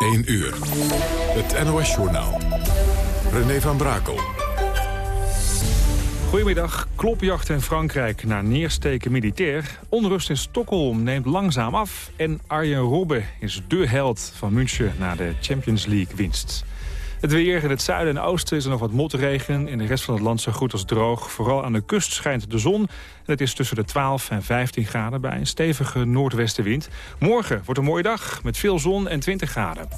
1 uur. Het NOS-journaal. René van Brakel. Goedemiddag. Klopjacht in Frankrijk naar neersteken militair. Onrust in Stockholm neemt langzaam af. En Arjen Robben is dé held van München na de Champions League winst. Het weer in het zuiden en oosten is er nog wat motregen. In de rest van het land zo goed als droog. Vooral aan de kust schijnt de zon. En het is tussen de 12 en 15 graden bij een stevige noordwestenwind. Morgen wordt een mooie dag met veel zon en 20 graden.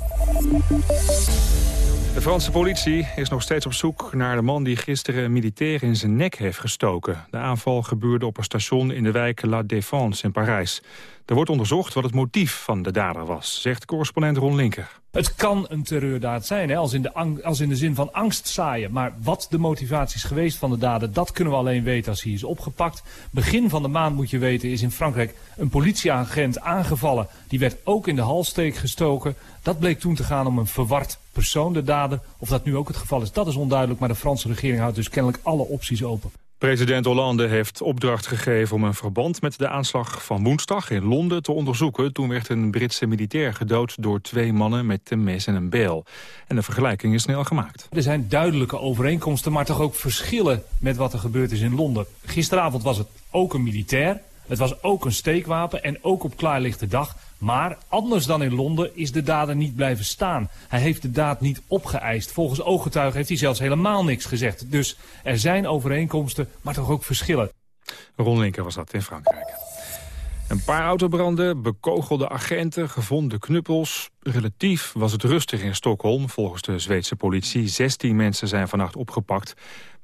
De Franse politie is nog steeds op zoek naar de man die gisteren een militair in zijn nek heeft gestoken. De aanval gebeurde op een station in de wijk La Défense in Parijs. Er wordt onderzocht wat het motief van de dader was, zegt correspondent Ron Linker. Het kan een terreurdaad zijn, hè, als, in de als in de zin van angst zaaien. Maar wat de motivatie is geweest van de dader, dat kunnen we alleen weten als hij is opgepakt. Begin van de maand, moet je weten, is in Frankrijk een politieagent aangevallen. Die werd ook in de halssteek gestoken. Dat bleek toen te gaan om een verward persoon, de dader. Of dat nu ook het geval is, dat is onduidelijk. Maar de Franse regering houdt dus kennelijk alle opties open. President Hollande heeft opdracht gegeven om een verband met de aanslag van woensdag in Londen te onderzoeken. Toen werd een Britse militair gedood door twee mannen met een mes en een bijl. En de vergelijking is snel gemaakt. Er zijn duidelijke overeenkomsten, maar toch ook verschillen met wat er gebeurd is in Londen. Gisteravond was het ook een militair, het was ook een steekwapen en ook op klaarlichte dag. Maar anders dan in Londen is de dader niet blijven staan. Hij heeft de daad niet opgeëist. Volgens ooggetuigen heeft hij zelfs helemaal niks gezegd. Dus er zijn overeenkomsten, maar toch ook verschillen. Ron Linker was dat in Frankrijk. Een paar autobranden, bekogelde agenten, gevonden knuppels. Relatief was het rustig in Stockholm, volgens de Zweedse politie. 16 mensen zijn vannacht opgepakt.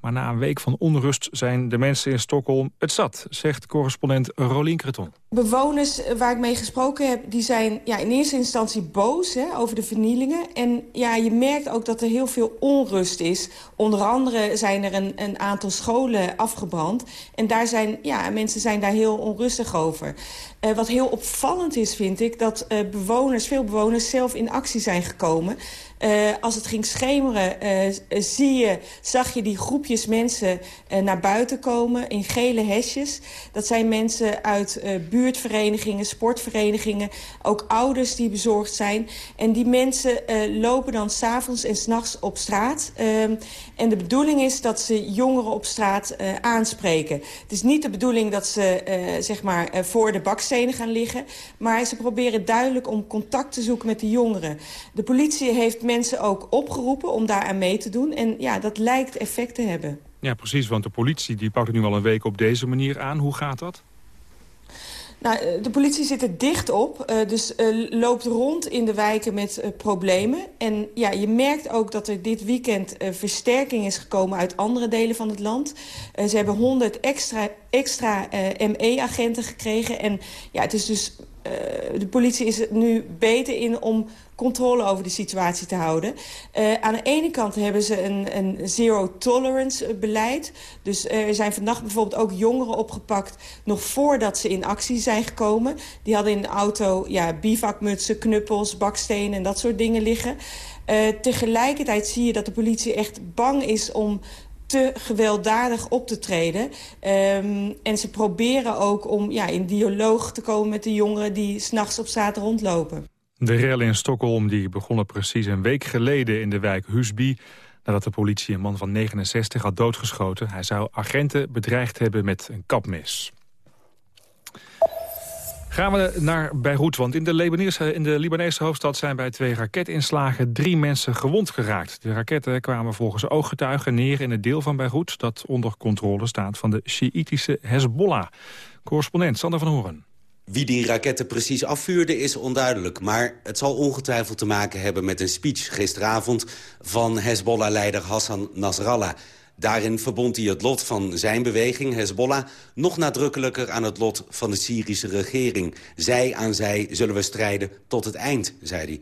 Maar na een week van onrust zijn de mensen in Stockholm het zat, zegt correspondent Rolien Creton. Bewoners waar ik mee gesproken heb, die zijn ja, in eerste instantie boos hè, over de vernielingen. En ja, je merkt ook dat er heel veel onrust is. Onder andere zijn er een, een aantal scholen afgebrand. En daar zijn, ja, mensen zijn daar heel onrustig over. Uh, wat heel opvallend is, vind ik, dat uh, bewoners, veel bewoners zelf in actie zijn gekomen. Uh, als het ging schemeren, uh, zie je, zag je die groepjes mensen uh, naar buiten komen in gele hesjes. Dat zijn mensen uit buurtverenigingen, sportverenigingen, ook ouders die bezorgd zijn. En die mensen lopen dan s'avonds en s'nachts op straat. Ehm, en de bedoeling is dat ze jongeren op straat aanspreken. Het is niet de bedoeling dat ze zeg maar voor de bakstenen gaan liggen. Maar ze proberen duidelijk om contact te zoeken met de jongeren. De politie heeft mensen ook opgeroepen om daaraan mee te doen. En ja, dat lijkt effect te hebben. Ja, precies, want de politie die pakt het nu al een week op deze manier aan. Hoe gaat dat? Nou, eh, de politie zit er dicht op, uh, dus uh, loopt rond in de wijken met problemen. En ja, je merkt ook dat er dit weekend versterking is gekomen uit andere delen van het land. ze hebben 100 extra, extra ME-agenten gekregen. En ja, het is dus de politie is er nu beter in om controle over de situatie te houden. Uh, aan de ene kant hebben ze een, een zero-tolerance eh, beleid. Dus er zijn vannacht bijvoorbeeld ook jongeren opgepakt... nog voordat ze in actie zijn gekomen. Die hadden in de auto ja, bivakmutsen, knuppels, bakstenen en dat soort dingen liggen. Uh, tegelijkertijd zie je dat de politie echt bang is om te gewelddadig op te treden. Um, en ze proberen ook om ja, in dialoog te komen met de jongeren... die s'nachts op straat rondlopen. De rellen in Stockholm die begonnen precies een week geleden in de wijk Husby... nadat de politie een man van 69 had doodgeschoten. Hij zou agenten bedreigd hebben met een kapmes. Gaan we naar Beirut, want in de, Libanese, in de Libanese hoofdstad zijn bij twee raketinslagen drie mensen gewond geraakt. De raketten kwamen volgens ooggetuigen neer in het deel van Beirut dat onder controle staat van de Sjiitische Hezbollah. Correspondent Sander van Horen. Wie die raketten precies afvuurde is onduidelijk. Maar het zal ongetwijfeld te maken hebben met een speech gisteravond... van Hezbollah-leider Hassan Nasrallah. Daarin verbond hij het lot van zijn beweging, Hezbollah... nog nadrukkelijker aan het lot van de Syrische regering. Zij aan zij zullen we strijden tot het eind, zei hij.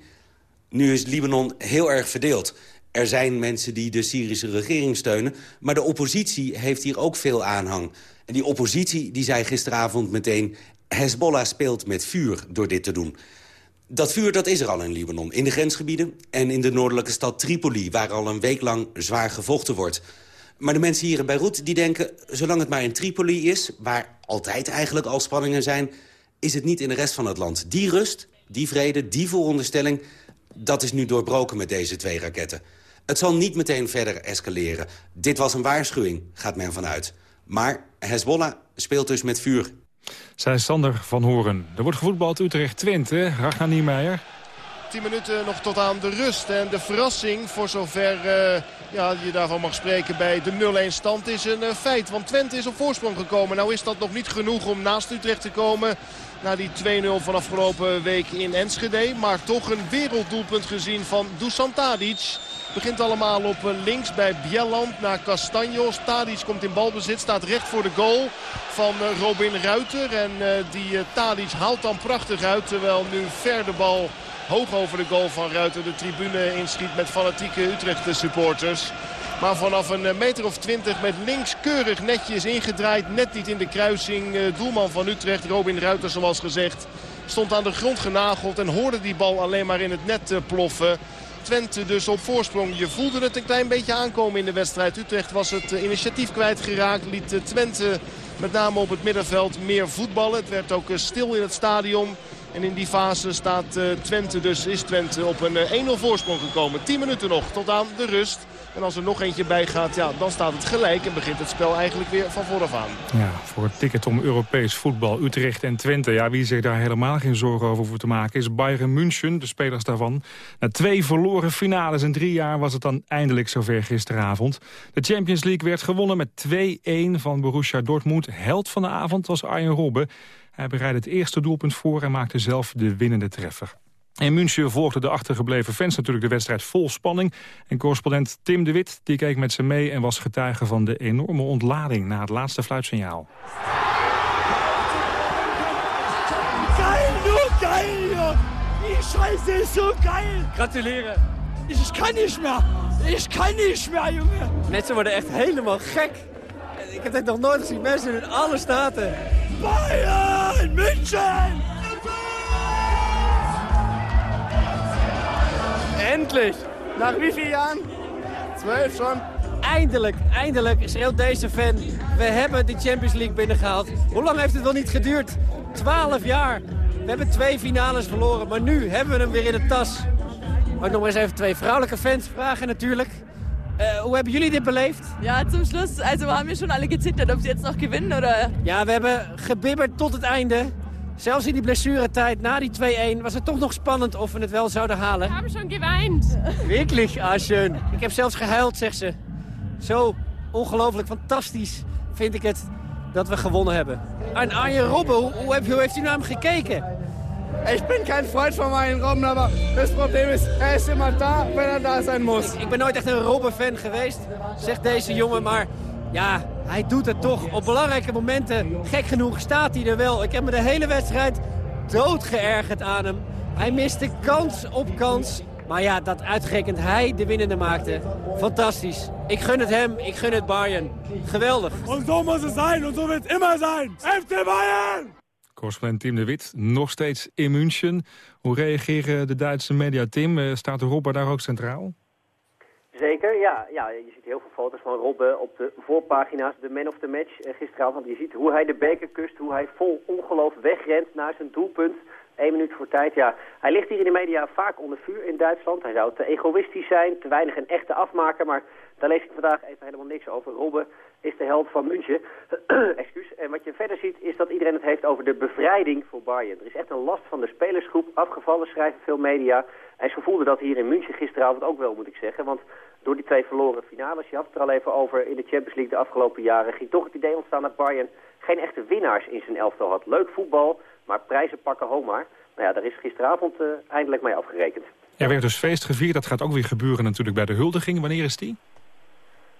Nu is Libanon heel erg verdeeld. Er zijn mensen die de Syrische regering steunen... maar de oppositie heeft hier ook veel aanhang. En die oppositie die zei gisteravond meteen... Hezbollah speelt met vuur door dit te doen. Dat vuur dat is er al in Libanon, in de grensgebieden... en in de noordelijke stad Tripoli, waar al een week lang zwaar gevochten wordt. Maar de mensen hier in Beirut die denken, zolang het maar in Tripoli is... waar altijd eigenlijk al spanningen zijn... is het niet in de rest van het land. Die rust, die vrede, die vooronderstelling... Dat is nu doorbroken met deze twee raketten. Het zal niet meteen verder escaleren. Dit was een waarschuwing, gaat men vanuit. Maar Hezbollah speelt dus met vuur. Zij Sander van Horen. Er wordt gevoetbald Utrecht-Twente. Ragnar Niemeyer. 10 minuten nog tot aan de rust. En de verrassing, voor zover uh, ja, je daarvan mag spreken bij de 0-1 stand, is een uh, feit. Want Twente is op voorsprong gekomen. Nou is dat nog niet genoeg om naast Utrecht te komen. Na die 2-0 van afgelopen week in Enschede. Maar toch een werelddoelpunt gezien van Dusan Tadic. Begint allemaal op eh, links bij Bjelland naar Castanjos. Tadic komt in balbezit, staat recht voor de goal van Robin Ruiter. En die Tadic haalt dan prachtig uit. Terwijl nu ver de bal hoog over de goal van Ruiter de tribune inschiet met fanatieke Utrecht supporters. Maar vanaf een meter of twintig met links keurig netjes ingedraaid. Net niet in de kruising. Eh, doelman van Utrecht, Robin Ruiter zoals gezegd. Stond aan de grond genageld en hoorde die bal alleen maar in het net eh, ploffen. Twente dus op voorsprong. Je voelde het een klein beetje aankomen in de wedstrijd. Utrecht was het eh, initiatief kwijtgeraakt. Liet Twente met name op het middenveld meer voetballen. Het werd ook stil in het stadion. En in die fase staat Twente dus, is Twente op een uh, 1-0 voorsprong gekomen. 10 minuten nog tot aan de rust. En als er nog eentje bij gaat, ja, dan staat het gelijk en begint het spel eigenlijk weer van vooraf aan. Ja, voor het ticket om Europees voetbal, Utrecht en Twente. Ja, wie zich daar helemaal geen zorgen over hoeft te maken is Bayern München, de spelers daarvan. Na twee verloren finales in drie jaar was het dan eindelijk zover gisteravond. De Champions League werd gewonnen met 2-1 van Borussia Dortmund. Held van de avond was Arjen Robben. Hij bereidde het eerste doelpunt voor en maakte zelf de winnende treffer. In München volgden de achtergebleven fans natuurlijk de wedstrijd vol spanning. En correspondent Tim de Wit die keek met ze mee en was getuige van de enorme ontlading na het laatste fluitsignaal. Geil, nur geil, Die Scheiße is zo geil. Gratuleren. Ik kan niet meer. Ik kan niet meer, jongen. Mensen worden echt helemaal gek. Ik heb dit nog nooit gezien. Mensen in alle staten. Bayern München! Endlich! Nach wie vielen Jahren? Zwölf schon. Eindelijk, eindelijk schreeuwt deze fan. We hebben de Champions League binnengehaald. Hoe lang heeft het wel niet geduurd? Twaalf jaar. We hebben twee finales verloren, maar nu hebben we hem weer in de tas. Ook nog maar eens even twee vrouwelijke fans vragen natuurlijk. Uh, hoe hebben jullie dit beleefd? Ja, zum Schluss, also haben wir schon alle gezittert, ob sie jetzt noch gewinnen oder... Ja, we hebben gebibberd tot het einde. Zelfs in die blessuretijd na die 2-1 was het toch nog spannend of we het wel zouden halen. We hebben schon geweint. Wirklich, ah, schön. Ik heb zelfs gehuild, zegt ze. Zo ongelooflijk fantastisch vind ik het dat we gewonnen hebben. En Arjen Robben, hoe, hoe, hoe heeft u naar hem gekeken? Ik ben geen Freund van Arjen Robben, maar het probleem is, hij is immer daar wanneer hij daar zijn moet. Ik, ik ben nooit echt een Robben-fan geweest, zegt deze jongen, maar ja, hij doet het toch. Op belangrijke momenten, gek genoeg, staat hij er wel. Ik heb me de hele wedstrijd doodgeërgerd aan hem. Hij miste kans op kans. Maar ja, dat uitgerekend hij de winnende maakte. Fantastisch. Ik gun het hem, ik gun het Bayern. Geweldig. En zo moet het zijn, en zo wil het immer zijn. FC Bayern! Correspondent Tim de Wit, nog steeds in München. Hoe reageren de Duitse media, Tim? Eh, staat Robben daar ook centraal? Zeker, ja, ja. Je ziet heel veel foto's van Robben op de voorpagina's. De man of the match eh, gisteravond. Je ziet hoe hij de beker kust, hoe hij vol ongeloof wegrent naar zijn doelpunt. Eén minuut voor tijd, ja. Hij ligt hier in de media vaak onder vuur in Duitsland. Hij zou te egoïstisch zijn, te weinig een echte afmaker. Maar daar lees ik vandaag even helemaal niks over. Robben is de held van München. Excuus. En wat je verder ziet is dat iedereen het heeft over de bevrijding voor Bayern. Er is echt een last van de spelersgroep afgevallen, schrijven veel media. En ze voelden dat hier in München gisteravond ook wel, moet ik zeggen. Want door die twee verloren finales, je had het er al even over in de Champions League de afgelopen jaren, ging toch het idee ontstaan dat Bayern geen echte winnaars in zijn elftal had. Leuk voetbal, maar prijzen pakken home maar. Nou ja, daar is gisteravond uh, eindelijk mee afgerekend. Er werd dus feest gevierd. Dat gaat ook weer gebeuren natuurlijk bij de huldiging. Wanneer is die?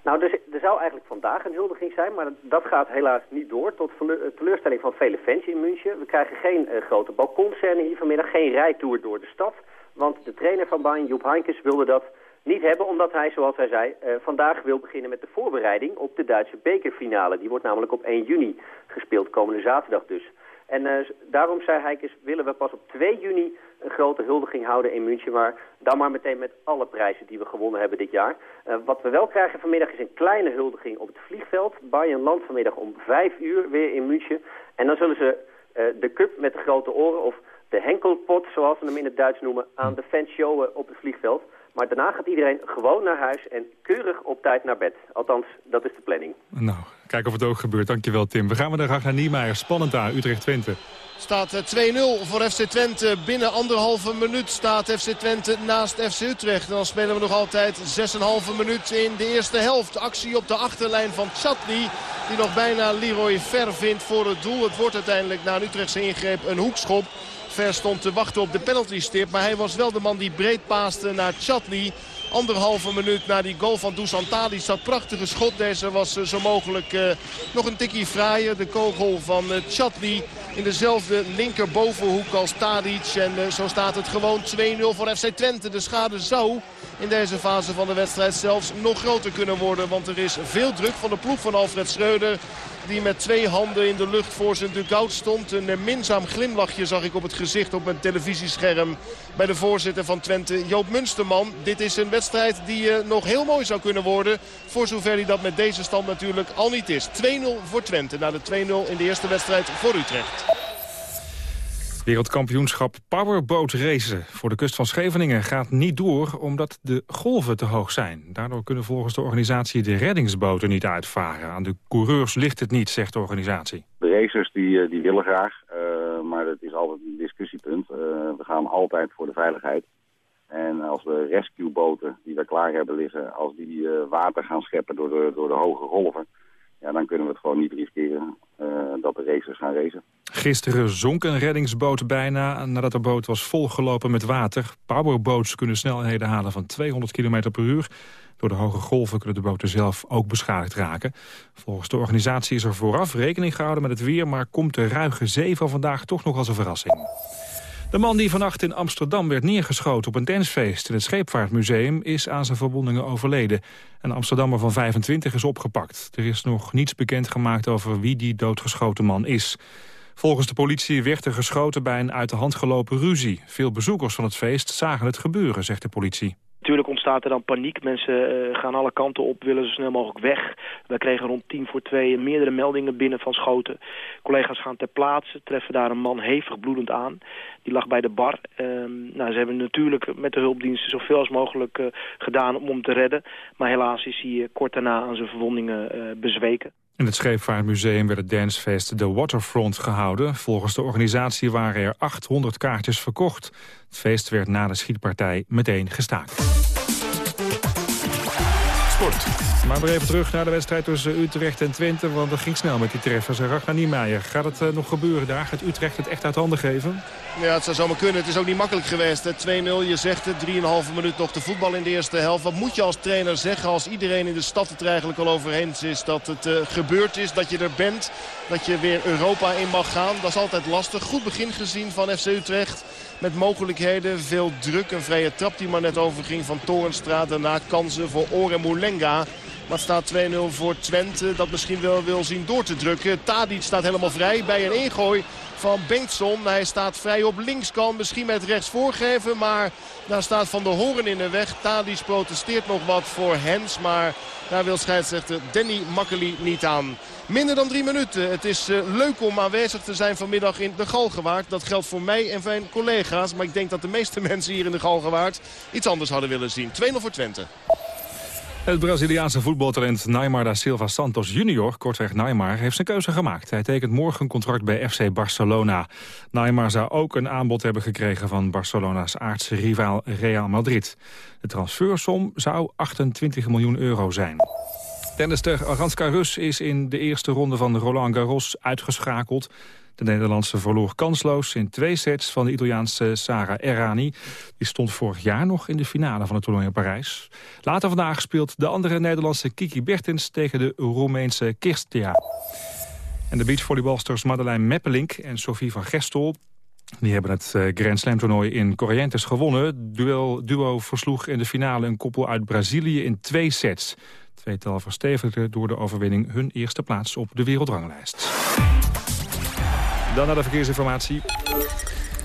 Nou, er, er, zou eigenlijk vandaag een huldiging zijn, maar dat gaat helaas niet door. Tot eh, teleurstelling van vele fans in München. We krijgen geen uh, grote balkonscène hier vanmiddag, geen rijtour door de stad. Want de trainer van Bayern, Joep Heinkes, wilde dat niet hebben... omdat hij, zoals hij zei, uh, vandaag wil beginnen met de voorbereiding op de Duitse bekerfinale. Die wordt namelijk op 1 juni gespeeld, komende zaterdag dus. En uh, daarom, zei Heikes, willen we pas op 2 juni een grote huldiging houden in München. Maar dan maar meteen met alle prijzen die we gewonnen hebben dit jaar. Uh, wat we wel krijgen vanmiddag is een kleine huldiging op het vliegveld. Bayern land vanmiddag om 5 uur weer in München. En dan zullen ze de cup met de grote oren, of de henkelpot, zoals ze hem in het Duits noemen, aan de fans showen op het vliegveld. Maar daarna gaat iedereen gewoon naar huis en keurig op tijd naar bed. Althans, dat is de planning. Nou, kijk of het ook gebeurt. Dankjewel Tim. We gaan weer naar Ragnar Niemeyer. Spannend daar, Utrecht-Twente. Staat 2-0 voor FC Twente. Binnen anderhalve minuut staat FC Twente naast FC Utrecht. En dan spelen we nog altijd 6,5 minuut in de eerste helft. Actie op de achterlijn van Chatli. Die nog bijna Leroy Ver vindt voor het doel. Het wordt uiteindelijk na een Utrechtse ingreep een hoekschop. Ver stond te wachten op de penaltystip. Maar hij was wel de man die breed paaste naar Chatli. Anderhalve minuut na die goal van Dusan Tadic. Dat prachtige schot. Deze was zo mogelijk uh, nog een tikkie fraaier. De kogel van uh, in dezelfde linkerbovenhoek als Tadic. En zo staat het gewoon 2-0 voor FC Twente. De schade zou in deze fase van de wedstrijd zelfs nog groter kunnen worden. Want er is veel druk van de ploeg van Alfred Schreuder. Die met twee handen in de lucht voor zijn dugout stond. Een minzaam glimlachje zag ik op het gezicht op mijn televisiescherm. Bij de voorzitter van Twente, Joop Munsterman. Dit is een wedstrijd die uh, nog heel mooi zou kunnen worden. Voor zover hij dat met deze stand natuurlijk al niet is. 2-0 voor Twente na de 2-0 in de eerste wedstrijd voor Utrecht. Wereldkampioenschap Powerboat Racen voor de kust van Scheveningen gaat niet door omdat de golven te hoog zijn. Daardoor kunnen volgens de organisatie de reddingsboten niet uitvaren. Aan de coureurs ligt het niet, zegt de organisatie. De racers die, die willen graag, uh, maar dat is altijd een discussiepunt. Uh, we gaan altijd voor de veiligheid. En als de rescueboten die we klaar hebben liggen, als die water gaan scheppen door de, door de hoge golven... Ja, dan kunnen we het gewoon niet riskeren dat de racers gaan racen. Gisteren zonk een reddingsboot bijna nadat de boot was volgelopen met water. Powerboats kunnen snelheden halen van 200 km per uur. Door de hoge golven kunnen de boten zelf ook beschadigd raken. Volgens de organisatie is er vooraf rekening gehouden met het weer... maar komt de ruige zee van vandaag toch nog als een verrassing. De man die vannacht in Amsterdam werd neergeschoten op een dancefeest in het Scheepvaartmuseum is aan zijn verwondingen overleden. Een Amsterdammer van 25 is opgepakt. Er is nog niets bekendgemaakt over wie die doodgeschoten man is. Volgens de politie werd er geschoten bij een uit de hand gelopen ruzie. Veel bezoekers van het feest zagen het gebeuren, zegt de politie. Ontstaat er dan paniek. Mensen uh, gaan alle kanten op, willen zo snel mogelijk weg. Wij kregen rond tien voor twee meerdere meldingen binnen van schoten. Collega's gaan ter plaatse, treffen daar een man hevig bloedend aan. Die lag bij de bar. Uh, nou, ze hebben natuurlijk met de hulpdiensten zoveel als mogelijk uh, gedaan om hem te redden. Maar helaas is hij kort daarna aan zijn verwondingen bezweken. In het Scheepvaartmuseum werd het dancefeest The Waterfront gehouden. Volgens de organisatie waren er 800 kaartjes verkocht. Het feest werd na de schietpartij meteen gestaakt. Maar weer even terug naar de wedstrijd tussen Utrecht en Twente. Want dat ging snel met die treffers. Ragnar Niemeyer, gaat het uh, nog gebeuren daar? Gaat Utrecht het echt uit handen geven? Ja, het zou zomaar kunnen. Het is ook niet makkelijk geweest. 2-0, je zegt het. 3,5 minuut nog te voetbal in de eerste helft. Wat moet je als trainer zeggen als iedereen in de stad het er eigenlijk al over eens is? Dat het uh, gebeurd is, dat je er bent. Dat je weer Europa in mag gaan. Dat is altijd lastig. Goed begin gezien van FC Utrecht. Met mogelijkheden, veel druk. Een vrije trap die maar net overging van Torenstraat. Daarna kansen voor Orem Moulenga. Maar staat 2-0 voor Twente. Dat misschien wel wil zien door te drukken. Tadic staat helemaal vrij bij een ingooi van Bengtson. Hij staat vrij op linkskant. Misschien met rechts voorgeven. Maar daar staat Van der Hoorn in de weg. Tadic protesteert nog wat voor Hens. Maar daar wil scheidsrechter Danny Makkeli niet aan. Minder dan drie minuten. Het is uh, leuk om aanwezig te zijn vanmiddag in de Galgenwaard. Dat geldt voor mij en mijn collega's. Maar ik denk dat de meeste mensen hier in de Galgenwaard iets anders hadden willen zien. 2-0 voor Twente. Het Braziliaanse voetbaltalent Neymar da Silva Santos junior, kortweg Neymar, heeft zijn keuze gemaakt. Hij tekent morgen een contract bij FC Barcelona. Neymar zou ook een aanbod hebben gekregen van Barcelona's aardse rivaal Real Madrid. De transfersom zou 28 miljoen euro zijn. Tennister Aranska Rus is in de eerste ronde van Roland Garros uitgeschakeld. De Nederlandse verloor kansloos in twee sets van de Italiaanse Sara Errani. Die stond vorig jaar nog in de finale van het toernooi in Parijs. Later vandaag speelt de andere Nederlandse Kiki Bertens tegen de Roemeense Kirstia. En de beachvolleybalsters Madeleine Meppelink en Sophie van Gestel die hebben het uh, Grand Slam toernooi in Corrientes gewonnen. Duel, duo versloeg in de finale een koppel uit Brazilië in twee sets. Tweetal verstevigde door de overwinning hun eerste plaats op de wereldranglijst. Dan naar de verkeersinformatie.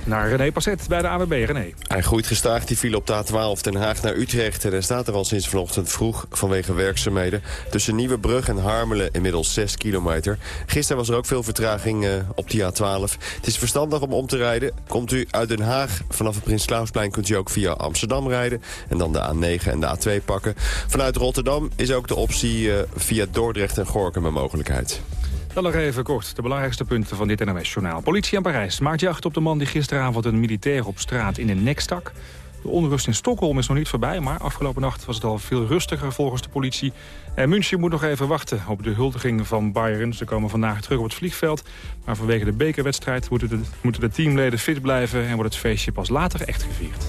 Naar René Passet bij de AWB. René. Hij groeit gestaag die file op de A12 Den Haag naar Utrecht. En hij staat er al sinds vanochtend vroeg vanwege werkzaamheden. Tussen Nieuwebrug en Harmelen inmiddels 6 kilometer. Gisteren was er ook veel vertraging uh, op die A12. Het is verstandig om om te rijden. Komt u uit Den Haag, vanaf het Prins Klausplein kunt u ook via Amsterdam rijden. En dan de A9 en de A2 pakken. Vanuit Rotterdam is ook de optie uh, via Dordrecht en Gorkum een mogelijkheid. Dan nog even kort de belangrijkste punten van dit NOS-journaal. Politie in Parijs maakt jacht op de man die gisteravond een militair op straat in de nek stak. De onrust in Stockholm is nog niet voorbij, maar afgelopen nacht was het al veel rustiger volgens de politie. En München moet nog even wachten op de huldiging van Bayern. Ze komen vandaag terug op het vliegveld. Maar vanwege de bekerwedstrijd moeten de, moeten de teamleden fit blijven... en wordt het feestje pas later echt gevierd.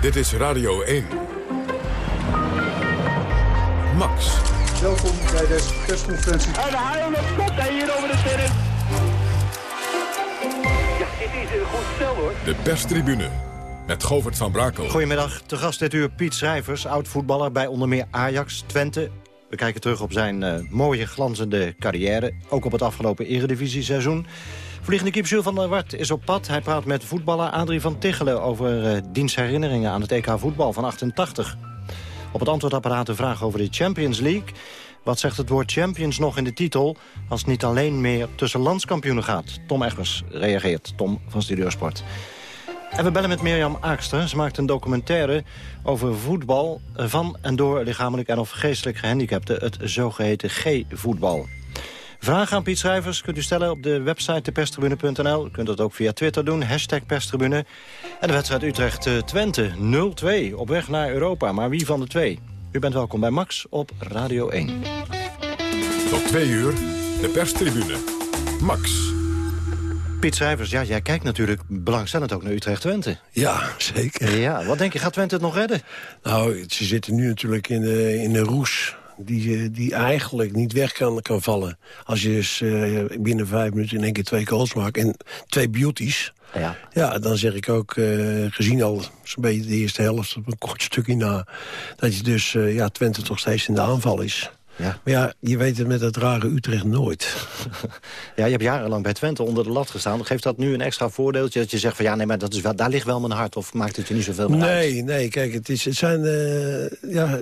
Dit is Radio 1. Max. Welkom bij deze persconferentie. En de haal op kop hier over de terrein. Ja, dit is een goed spel hoor. De perstribune met Govert van Brakel. Goedemiddag, te gast dit uur Piet Schrijvers, oud-voetballer bij onder meer Ajax, Twente. We kijken terug op zijn uh, mooie, glanzende carrière. Ook op het afgelopen eredivisie-seizoen. Vliegende kip Jules van der Wart is op pad. Hij praat met voetballer Adrie van Tichelen over uh, diens herinneringen aan het EK voetbal van 88. Op het antwoordapparaat een vraag over de Champions League. Wat zegt het woord Champions nog in de titel... als het niet alleen meer tussen landskampioenen gaat? Tom Egbers reageert, Tom van Studiosport. En we bellen met Mirjam Aakster. Ze maakt een documentaire over voetbal van en door lichamelijk en of geestelijk gehandicapten. Het zogeheten G-voetbal. Vragen aan Piet Schrijvers kunt u stellen op de website deperstribune.nl. U kunt dat ook via Twitter doen, hashtag perstribune. En de wedstrijd Utrecht-Twente 0-2 op weg naar Europa. Maar wie van de twee? U bent welkom bij Max op Radio 1. Tot twee uur, de perstribune. Max. Piet Schrijvers, ja, jij kijkt natuurlijk belangstellend ook naar Utrecht-Twente. Ja, zeker. Ja, wat denk je, gaat Twente het nog redden? Nou, ze zitten nu natuurlijk in de, in de roes die, die eigenlijk niet weg kan, kan vallen. Als je dus uh, binnen vijf minuten in één keer twee goals maakt en twee beauties... Ja. ja, dan zeg ik ook, uh, gezien al zo'n beetje de eerste helft op een kort stukje na... dat je dus, uh, ja, Twente toch steeds in de aanval is. Ja. Maar ja, je weet het met dat rare Utrecht nooit. ja, je hebt jarenlang bij Twente onder de lat gestaan. Geeft dat nu een extra voordeeltje dat je zegt van... ja, nee, maar dat is wel, daar ligt wel mijn hart of maakt het je niet zoveel meer nee, uit? Nee, nee, kijk, het, is, het zijn... Uh, ja,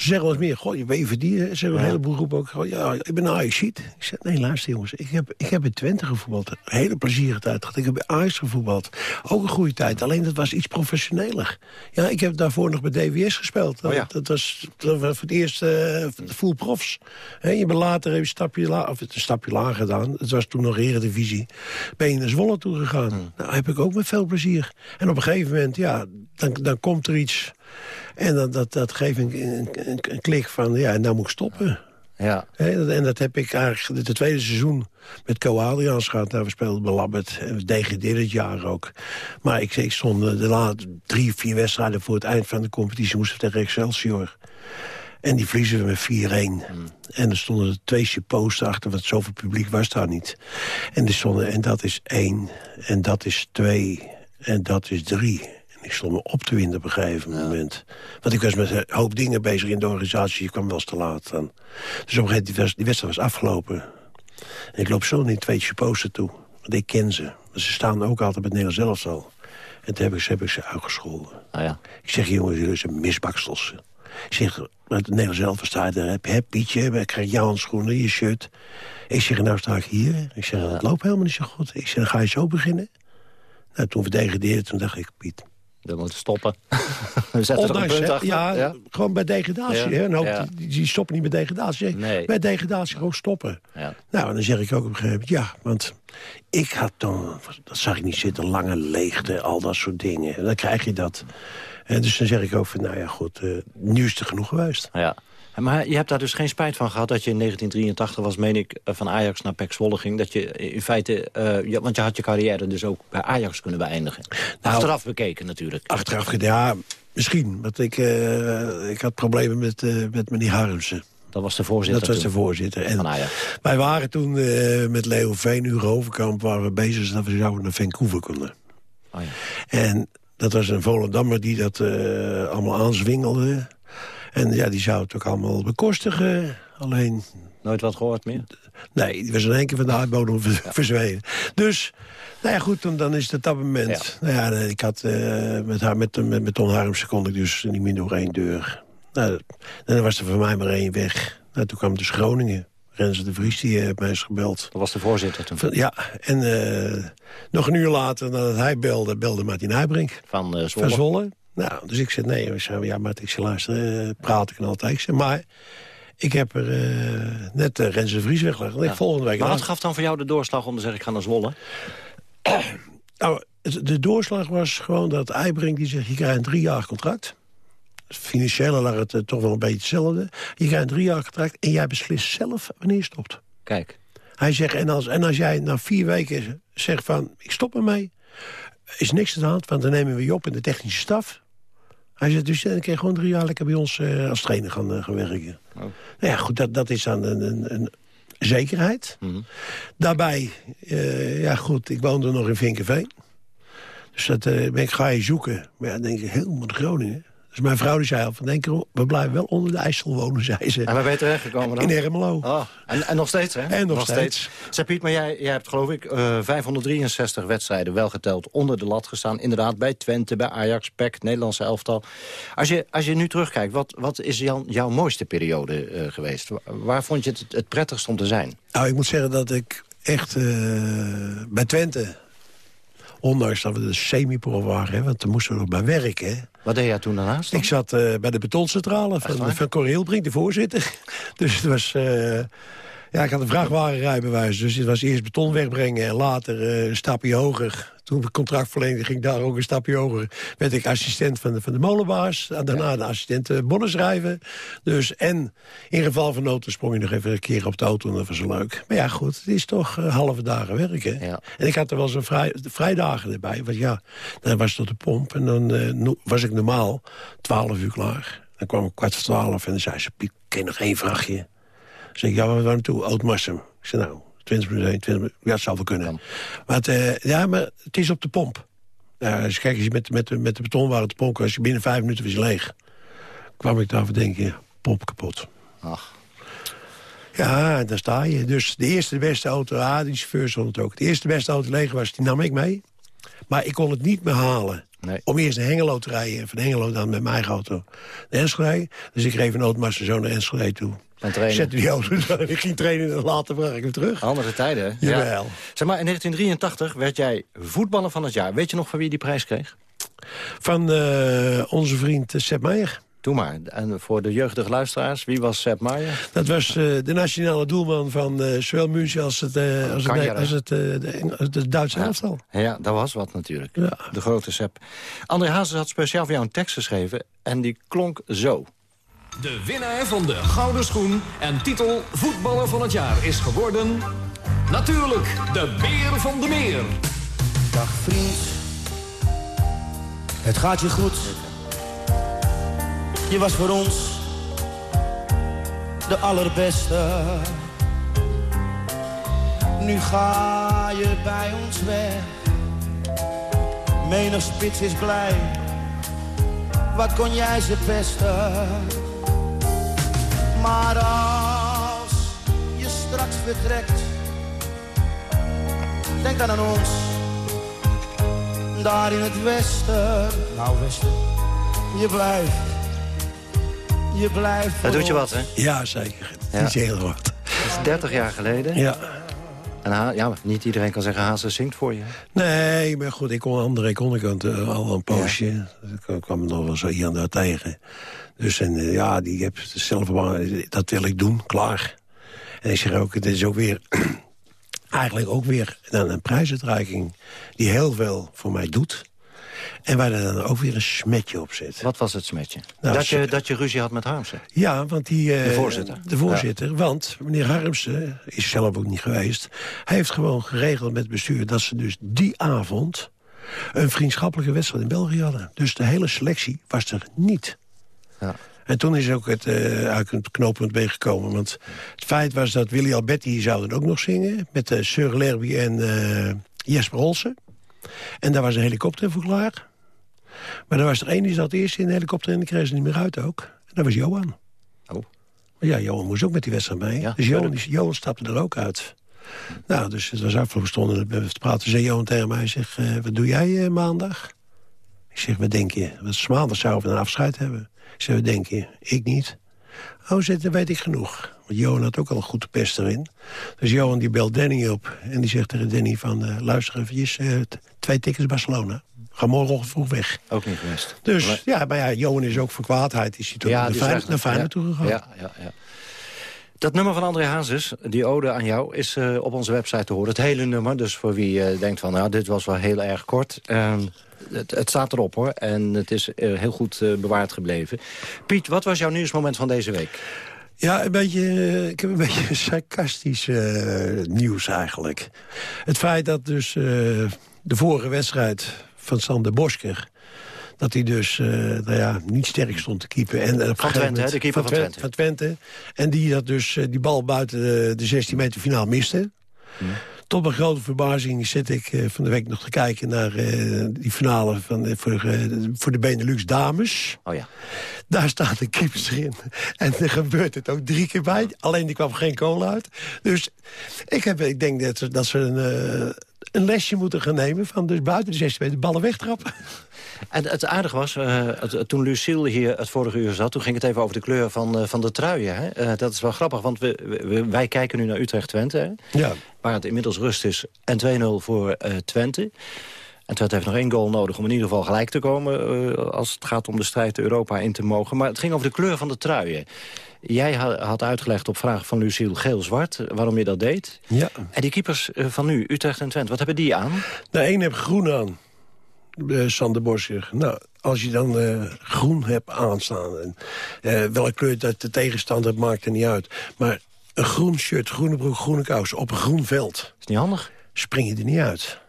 ze zeggen wel eens meer, goh, je weet die. Ze hebben een heleboel groepen ook, goh, ja, ik ben ajax Ik zeg, nee, luister jongens, ik heb, ik heb in Twente gevoetbald. Een hele plezierige tijd gehad. Ik heb bij Ajax gevoetbald. Ook een goede tijd, alleen dat was iets professioneler. Ja, ik heb daarvoor nog bij DWS gespeeld. Oh, ja. dat, was, dat was voor het eerst uh, full profs. He, je bent later even een stapje, la of een stapje lager gedaan. Het was toen nog Eredivisie. Ben je naar Zwolle toe gegaan. Hmm. Nou, heb ik ook met veel plezier. En op een gegeven moment, ja, dan, dan komt er iets... En dat, dat, dat geeft een, een, een klik van, ja, nou moet ik stoppen. Ja. en dat heb ik eigenlijk het tweede seizoen met Co Adriaans gehad. Nou, we speelden belabberd en we degradeerden het jaar ook. Maar ik, ik stond de laatste drie, vier wedstrijden voor het eind van de competitie... moesten we tegen Excelsior. En die verliezen we met 4-1. Hmm. En er stonden er twee supposten achter, want zoveel publiek was daar niet. En, er stonden, en dat is één, en dat is twee, en dat is drie. Ik stond me op te winden op een gegeven moment. Want ik was met een hoop dingen bezig in de organisatie. Je kwam wel eens te laat aan. Dus op een gegeven moment, die wedstrijd was afgelopen. En ik loop zo naar twee supposten toe. Want ik ken ze. Ze staan ook altijd bij het Nederlands al. En toen heb ik ze, heb ik ze uitgescholden. Ah, ja. Ik zeg, jongens, jullie zijn misbaksels. Ik zeg, met het Nederlands zelf staat er. Heb, heb Pietje, ik krijg jouw handschoenen, je shirt. Ik zeg, nou sta ik hier. Ik zeg, het loopt helemaal niet zo goed. Ik zeg, dan ga je zo beginnen. Nou, toen we degradeerden, toen dacht ik, Piet, we moeten stoppen. we zetten er een punt achter. Ja, ja, gewoon bij degradatie. Ja. Hè? ja. die, die, stoppen niet bij degradatie. Nee. Bij degradatie gewoon stoppen. Ja. Nou, en dan zeg ik ook op een gegeven moment... ja, want ik had dan... dat zag ik niet zitten, lange leegte, al dat soort dingen. En dan krijg je dat. En dus dan zeg ik ook van, nou ja, goed, uh, nu is het genoeg geweest. Ja. Maar je hebt daar dus geen spijt van gehad dat je in 1983 was, meen ik, eh, van Ajax naar PEC Zwolle ging. Dat je in feite, uh, ja, want je had je carrière dus ook bij Ajax kunnen beëindigen. Nou, achteraf bekeken natuurlijk. Achteraf, ja, misschien. Want ik, uh, ik had problemen met, uh, met meneer Harmsen. Dat was de voorzitter Dat was de voorzitter. En. Wij waren toen uh, met Leo Veen, Overkamp, waren we bezig dat we zouden naar Vancouver konden. Oh ja. En dat was een Volendammer die dat allemaal aanzwingelde. En ja, die zou het ook allemaal bekostigen. alleen... Nooit wat gehoord meer? Nee, die was in één keer van de aardbodem verzwegen. Dus, nou ja, goed, dan, dan is het op dat moment... Nou ja, ik had uh, met, haar, met, met, met Ton kon ik dus niet meer door één deur. Nou, dan was er voor mij maar één weg. Nou, toen kwam dus Groningen. Renze de Vries, die heeft mij eens gebeld. Dat was de voorzitter toen? Van, ja, en uh, nog een uur later, nadat hij belde, belde Martin Huibrink. Van uh, Zwolle? Van Zwolle. Nou, dus ik zei, nee, zei, ja, maar ik zei, luister, uh, praat ik en altijd. Ik zei, maar ik heb er uh, net uh, Renze Vries weggelegd. Ja. Volgende week maar wat gaf dan voor jou de doorslag om te zeggen, ik ga naar Zwolle? nou, de doorslag was gewoon dat Eibrink die zegt, je krijgt een drie jaar contract. Financiële lag het uh, toch wel een beetje hetzelfde. Je krijgt een drie jaar contract en jij beslist zelf wanneer je stopt. Kijk. Hij zegt, en als, en als jij na vier weken zegt van, ik stop ermee... is niks aan de hand, want dan nemen we je op in de technische staf. Hij zegt, dus dan kun je gewoon drie jaar lekker bij ons uh, als trainer gaan, uh, gaan werken. Oh. Nou ja, goed, dat, dat is dan een, een, een zekerheid. Mm -hmm. Daarbij, uh, ja goed, ik woonde nog in Vinkenveen. Dus dat ben ik, ga je zoeken. Maar ja, dan denk ik, helemaal Groningen. Dus mijn vrouw die zei al, van, denk er, we blijven wel onder de IJssel wonen, zei ze. En waar ben je terechtgekomen dan? In Ermelo. Oh, en, en nog steeds, hè? En nog, nog steeds. steeds. Zeg Piet, maar jij, jij hebt geloof ik uh, 563 wedstrijden wel geteld onder de lat gestaan. Inderdaad, bij Twente, bij Ajax, PEC, Nederlandse elftal. Als je, als je nu terugkijkt, wat, wat is jouw mooiste periode uh, geweest? Waar, waar, vond je het het prettigst om te zijn? Nou, ik moet zeggen dat ik echt uh, bij Twente... Ondanks dat we de semi-pro waren, hè, want dan moesten we nog bij werken. Wat deed jij toen daarnaast? Ik zat uh, bij de betoncentrale van, van Corrie Hilbrink, de voorzitter. Dus het was... Uh, ja, ik had een vrachtwagenrijbewijs, dus het was eerst beton wegbrengen... en later uh, een stapje hoger. Toen ik contract verleende, ging ik daar ook een stapje hoger. Werd ik assistent van de, van de molenbaas. En daarna de assistent uh, bonnen schrijven. Dus, en in geval van nood sprong je nog even een keer op de auto en dat was leuk. Maar ja, goed, het is toch uh, halve dagen werken. Ja. En ik had er wel zo'n vrij, vrijdagen erbij. Want ja, dan was het tot de pomp. En dan no, was ik normaal 12 uur klaar. Dan kwam ik kwart voor twaalf en dan zei ze... Piet, ken je nog één vrachtje? Zei ik, ja, waar waren naartoe? Oud-Massum. Ik zei, nou, 20 minuten, 20 minuten. Ja, dat zou wel kunnen. Ja. Maar, het, uh, ja, maar het is op de pomp. Uh, als je kijkt, als je met, met, met de betonwaren te pompen... als je binnen vijf minuten was je leeg... kwam ik daar van denken, pomp kapot. Ach. Ja, daar sta je. Dus de eerste de beste auto, ah, die chauffeur stond het ook. De eerste de beste auto leeg was, die nam ik mee. Maar ik kon het niet meer halen. Nee. Om eerst naar Hengelo te rijden. En van Hengelo dan met mijn eigen auto naar Enschede. Dus ik reed een automaster zo naar Enschede toe. En Zette die auto zo. Ik ging trainen en later bracht ik hem terug. Andere tijden, hè? Jawel. Ja. Zeg maar, in 1983 werd jij voetballer van het jaar. Weet je nog van wie die prijs kreeg? Van uh, onze vriend Sepp Meijer. Doe maar. En voor de jeugdige luisteraars, wie was Sepp Maier? Dat was uh, de nationale doelman van uh, zowel München als het, uh, als het, als het, de, Duitse ja. elftal. Ja, dat was wat natuurlijk. Ja. De grote Sepp. André Hazes had speciaal voor jou een tekst geschreven en die klonk zo. De winnaar van de Gouden Schoen en titel Voetballer van het Jaar is geworden... natuurlijk de Beer van de Meer. Dag vriend, het gaat je goed... Je was voor ons de allerbeste. Nu ga je bij ons weg. Menig spits is blij. Wat kon jij ze pesten? Maar als je straks vertrekt, denk dan aan ons. Daar in het westen, nou westen, je blijft je blijft Dat doet je wat, hè? Ja, zeker. Ja. Niet heel wat. Dat is 30 jaar geleden. Ja. En ja, niet iedereen kan zeggen, Hazen zingt voor je. Nee, maar goed, ik kon André kon ik uh, al een poosje. Ja. Ik kwam nog wel zo hier en daar tegen. Dus en, uh, ja, die heb zelf dat wil ik doen, klaar. En ik zeg ook, het is ook weer... eigenlijk ook weer een, een prijsuitreiking die heel veel voor mij doet. En waar er dan ook weer een smetje op zit. Wat was het smetje? Nou, dat, je, dat je ruzie had met Harmsen? Ja, want die... Uh, de voorzitter? De voorzitter, ja. want meneer Harmsen is zelf ook niet geweest. Hij heeft gewoon geregeld met het bestuur dat ze dus die avond... een vriendschappelijke wedstrijd in België hadden. Dus de hele selectie was er niet. Ja. En toen is ook het, uh, het knooppunt meegekomen. Want het feit was dat Willy Alberti zou dan ook nog zingen... met uh, Sir Lerby en uh, Jesper Olsen. En daar was een helikopter voor klaar. Maar er was er één die zat eerst in de helikopter en die kreeg ze niet meer uit ook. En dat was Johan. Oh. Maar ja, Johan moest ook met die wedstrijd mee. Ja, dus Johan, Johan stapte er ook uit. Nou, dus het was afgelopen stonden we te praten. zei Johan tegen mij, zeg, eh, wat doe jij eh, maandag? Ik zeg, wat denk je? Want maandag zouden we een afscheid hebben. Ik zeg, wat denk je? Ik niet. Oh, zegt, dan weet ik genoeg. Johan had ook al een goede pest erin. Dus Johan die belt Danny op. En die zegt tegen Danny van... eh, luister eventjes, t- twee tickets Barcelona. Ga morgenochtend vroeg weg. Ook niet geweest. Dus Maar- ja, maar ja, Johan is ook voor kwaadheid. Is hij toch Ja, naar naar toe gegaan. Ja, ja, ja. Dat nummer van André Hazes, die ode aan jou, is eh, op onze website te horen. Het hele nummer, dus voor wie denkt van, nou, dit was wel heel erg kort. Ehm, het, het staat erop, hoor. En het is heel goed bewaard gebleven. Piet, wat was jouw nieuwsmoment van deze week? Ja, een beetje, eh, ik heb een beetje sarcastisch eh, nieuws eigenlijk. Het feit dat dus eh, de vorige wedstrijd van Sander Bosker... dat hij dus nou ja, niet sterk stond te keepen. En, op Van Twente, hè, de keeper van Twen- Van Twente. En die dat dus die bal buiten de, de 16 meter finaal miste. Tot mijn grote verbazing zit ik eh, van de week nog te kijken naar eh, die finale van, eh, voor, voor de Benelux dames. Oh ja. Daar staan de keepers erin. En er gebeurt het ook drie keer bij. Alleen die kwam geen kool uit. Dus ik, heb, ik denk dat, ze- dat ze een, een lesje moeten gaan nemen... van dus buiten de 16 meter ballen wegtrappen. En het aardige was, eh, het- toen Lucille hier het vorige uur zat... toen ging het even over de kleur van, eh, van de truien. Hè? Eh, dat is wel grappig, want we, we- wij kijken nu naar Utrecht-Twente... Ja. waar het inmiddels rust is en 2-0 voor Twente. En Twente heeft nog één goal nodig om in ieder geval gelijk te komen... eh, als het gaat om de strijd de Europa in te mogen. Maar het ging over de kleur van de truien. Jij ha- had uitgelegd op vraag van Lucille geel-zwart waarom je dat deed. Ja. En die keepers eh, van nu, Utrecht en Twente, wat hebben die aan? Nou, één heb groen aan. eh, Sander Bosker. Nou, als je dan groen hebt aanstaan... En, welke kleur dat de tegenstander maakt er niet uit. Maar een groen shirt, groene broek, groene kous op een groen veld... Is niet handig? Spring je er niet uit.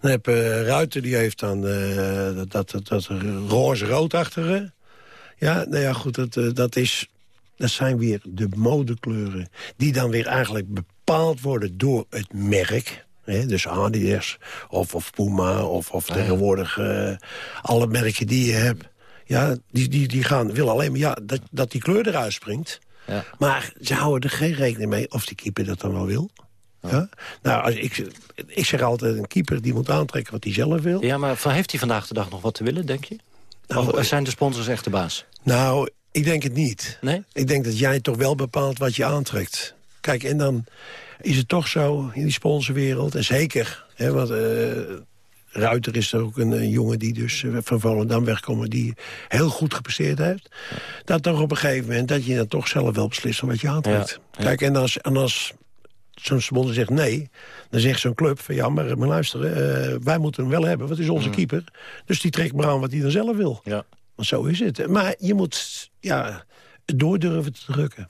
Dan heb eh Ruiter, die heeft dan eh, dat, dat, dat, dat roze-roodachtige. Ja, nou ja, goed, dat, eh, dat, is, dat zijn weer de modekleuren... die dan weer eigenlijk bepaald worden door het merk... Dus Adidas of, of Puma of, of tegenwoordig alle merken die je hebt. Ja, die, die, die gaan, willen alleen maar ja, dat, dat die kleur eruit springt. Ja. Maar ze houden er geen rekening mee of die keeper dat dan wel wil. Ja? Nou, als ik, ik zeg altijd, een keeper die moet aantrekken wat hij zelf wil. Ja, maar heeft hij vandaag de dag nog wat te willen, denk je? of zijn de sponsors echt de baas? Nou, ik denk het niet. Nee? Ik denk dat jij toch wel bepaalt wat je aantrekt. Kijk, en dan is het toch zo in die sponsorwereld. En zeker, hè, want eh, Ruiter is er ook een, een jongen die dus eh, van Volendam wegkomt... die heel goed gepresteerd heeft. Dat toch op een gegeven moment dat je dan toch zelf wel beslist wat je aantrekt. Ja, ja. Kijk, en als, en als zo'n sponsor zegt nee... dan zegt zo'n club van ja, maar, maar luisteren... eh, wij moeten hem wel hebben, wat is onze keeper. Dus die trekt maar aan wat hij dan zelf wil. Ja. Want zo is het. Maar je moet ja, door durven te drukken.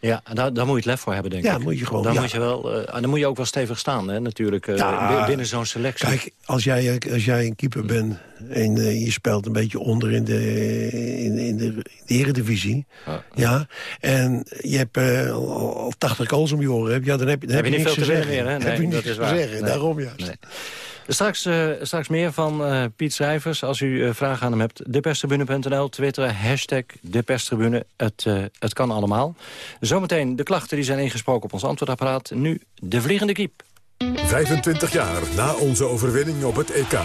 Ja, daar, daar moet je het lef voor hebben, denk Ja, ik. moet je gewoon, Dan, ja. moet je wel, eh, en dan moet je ook wel stevig staan, hè, natuurlijk, eh, Ja. bi- binnen zo'n selectie. Kijk, als jij, als jij een keeper bent en eh, je speelt een beetje onder in de, in, in de, de eredivisie... Ja. en je hebt eh, al, al 80 goals om je oren, hebt, ja, dan heb je, dan heb je niet niks veel te zeggen. meer, hè? heb je Nee, niks dat is te waar. zeggen, Nee. daarom juist. Nee. Straks, eh, straks meer van eh, Piet Schrijvers. Als u eh, vragen aan hem hebt, deperstribune.nl, twitteren, hashtag deperstribune. Het, eh, het kan allemaal. Zometeen de klachten die zijn ingesproken op ons antwoordapparaat. Nu de vliegende kiep. 25 jaar na onze overwinning op het EK...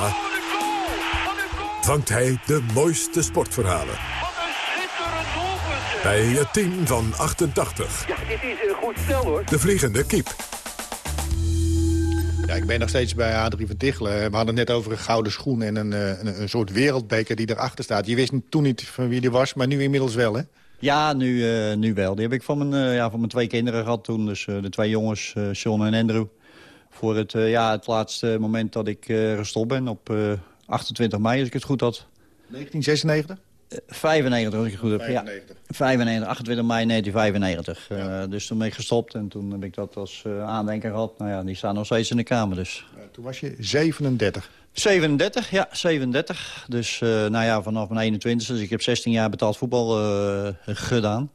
vangt hij de mooiste sportverhalen. Bij het team van 88. Ja, dit is een goed stel hoor. De vliegende kiep. Ja, ik ben nog steeds bij Adrie van Tichelen. We hadden het net over een gouden schoen en een, eh, een, een soort wereldbeker die erachter staat. Je wist toen niet van wie die was, maar nu inmiddels wel, hè? Ja, nu, eh, nu wel. Die heb ik van mijn, eh, ja, van mijn twee kinderen gehad toen. Dus de twee jongens, John en Andrew. Voor het, ja, het laatste moment dat ik gestopt ben op eh, 28 mei, als ik het goed had. 1996? 95, als ik het goed heb. 95. Ja, 95, 28 mei 1995. Eh, dus toen ben ik gestopt en toen heb ik dat als eh, aandenker gehad. Nou ja, die staan nog steeds in de kamer dus. Toen was je 37. 37, ja, 37. Dus eh, nou ja, vanaf mijn 21 dus ik heb 16 jaar betaald voetbal gedaan.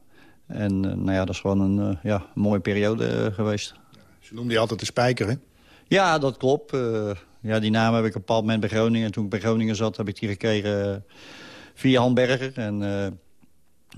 En nou ja, dat is gewoon een ja, mooie periode geweest. Ze noemde je altijd de spijker, hè? Ja, dat klopt. Ja, die naam heb ik op een bepaald moment bij Groningen. En toen ik bij Groningen zat, heb ik die gekregen via Han Berger. En eh,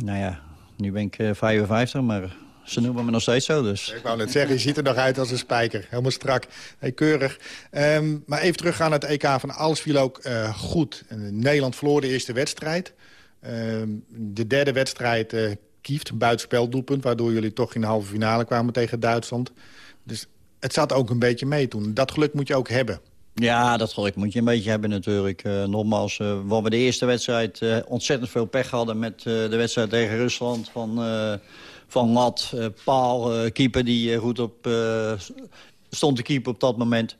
nou ja, nu ben ik 55, maar ze noemen me nog steeds zo. Dus. Ik wou net zeggen, je ziet er nog uit als een spijker. Helemaal strak. Hey, keurig. Ehm, maar even teruggaan naar het EK van alles viel ook goed. Nederland verloor de eerste wedstrijd. Ehm, de derde wedstrijd kieft, buitenspeldoelpunt... waardoor jullie toch in de halve finale kwamen tegen Duitsland. Dus het zat ook een beetje mee toen. Dat geluk moet je ook hebben. Ja, dat geluk moet je een beetje hebben natuurlijk. Uh, nogmaals, uh, waar we de eerste wedstrijd uh, ontzettend veel pech hadden... met de wedstrijd tegen Rusland van, van Lat, Paal, keeper die goed op, stond te keeper op dat moment.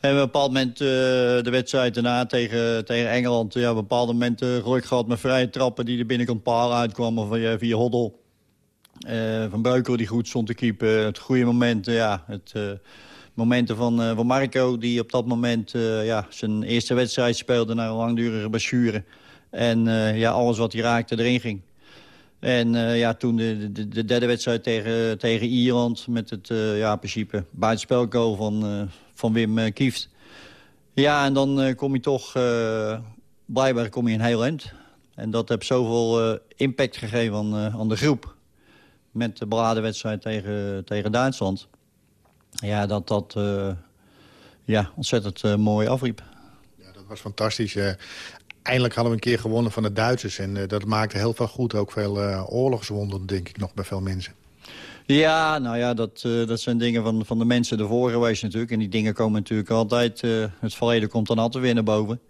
En op een bepaald moment de wedstrijd daarna tegen, tegen Engeland... Ja, op een bepaald moment geluk gehad met vrije trappen... die de binnenkant paal uitkwamen via, via Hoddel. van Beukel die goed stond te keeper. Het goede moment, ja... Het, momenten van, uh, van Marco, die op dat moment uh, ja, zijn eerste wedstrijd speelde... naar een langdurige blessure. En uh, ja, alles wat hij raakte erin ging. En ja, toen de, de, de, derde wedstrijd tegen, tegen Ierland... met het ja, in principe buitenspelgoal van, van Wim Kieft. Ja, en dan kom je toch... blijkbaar kom je een heel eind. En dat heeft zoveel impact gegeven aan, aan de groep. Met de beladen wedstrijd tegen, tegen Duitsland ja, dat dat uh, ja, ontzettend uh, mooi afriep. Ja, dat was fantastisch. Uh, eindelijk hadden we een keer gewonnen van de Duitsers. En dat maakte heel veel goed. Ook veel oorlogswonden, denk ik, nog bij veel mensen. Ja, nou ja, dat, dat zijn dingen van, van de mensen ervoor geweest natuurlijk. En die dingen komen natuurlijk altijd... het verleden komt dan altijd weer naar boven.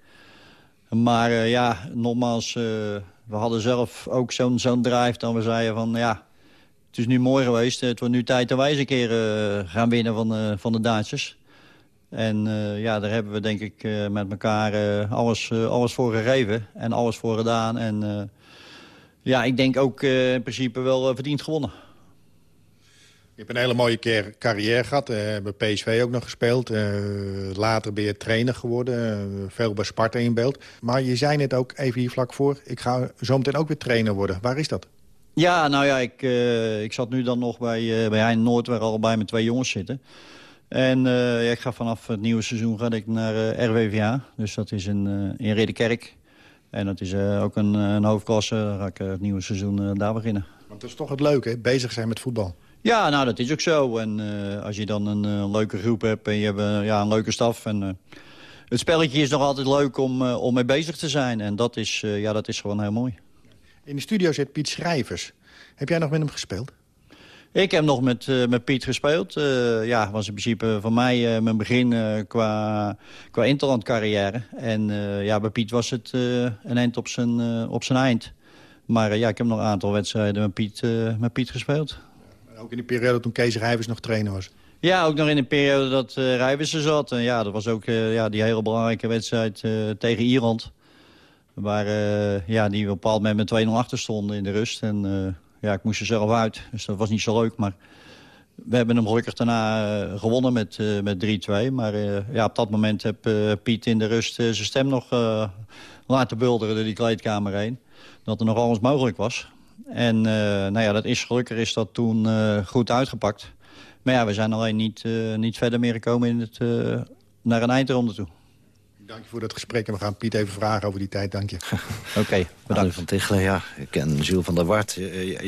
Maar ja, nogmaals, we hadden zelf ook zo'n zo'n drive... dan we zeiden van, ja, het is nu mooi geweest. Het wordt nu tijd dat wij eens een keer uh, gaan winnen van, uh, van de Duitsers. En uh, ja, daar hebben we denk ik met elkaar alles, alles voor gegeven. En alles voor gedaan. En ja, ik denk ook in principe wel verdiend gewonnen. Je hebt een hele mooie carrière gehad. Bij PSV ook nog gespeeld. later ben je trainer geworden. veel bij Sparta in beeld. Maar je zei net ook even hier vlak voor... ik ga zometeen ook weer trainer worden. Waar is dat? Ja, nou ja, ik, uh, ik zat nu dan nog bij, uh, bij Hein Noord... waar allebei met twee jongens zitten. En uh, ja, ik ga vanaf het nieuwe seizoen ga ik naar RWVA. Dus dat is in, in Ridderkerk. En dat is ook een, een hoofdklasse. Dan ga ik het nieuwe seizoen daar beginnen. Want dat is toch het leuke, hè? bezig zijn met voetbal. Ja, nou dat is ook zo. En als je dan een leuke groep hebt en je hebt ja, een leuke staf... En, het spelletje is nog altijd leuk om, om mee bezig te zijn. En dat is, ja, dat is gewoon heel mooi. In de studio zit Piet Schrijvers. Heb jij nog met hem gespeeld? Ik heb nog met, uh, met Piet gespeeld. Uh, ja, was in principe voor mij uh, mijn begin qua, qua interland carrière. En ja, bij Piet was het een eind op zijn, op zijn eind. Maar ja, ik heb nog een aantal wedstrijden met Piet, met Piet gespeeld. Ook in de periode toen Kees Rijvers nog trainer was? Ja, ook nog in de periode dat Rijvers er zat. En ja, dat was ook ja, die hele belangrijke wedstrijd tegen Ierland. Waar uh, ja, die op een bepaald moment met 2-0 achter stonden in de rust. En uh, ja, ik moest er zelf uit, dus dat was niet zo leuk. Maar we hebben hem gelukkig daarna uh, gewonnen met, met 3-2. Maar ja, op dat moment heb Piet in de rust zijn stem nog laten bulderen door die kleedkamer heen. Dat er nog alles mogelijk was. En nou ja, dat is, gelukkig is dat toen goed uitgepakt. Maar ja, we zijn alleen niet, niet verder meer gekomen in het, naar een eindronde toe. Dank je voor dat gesprek en we gaan Piet even vragen over die tijd. Dank je. Oké, okay, bedankt. van Tichelen, ja. Ik ken Jules van der Wart.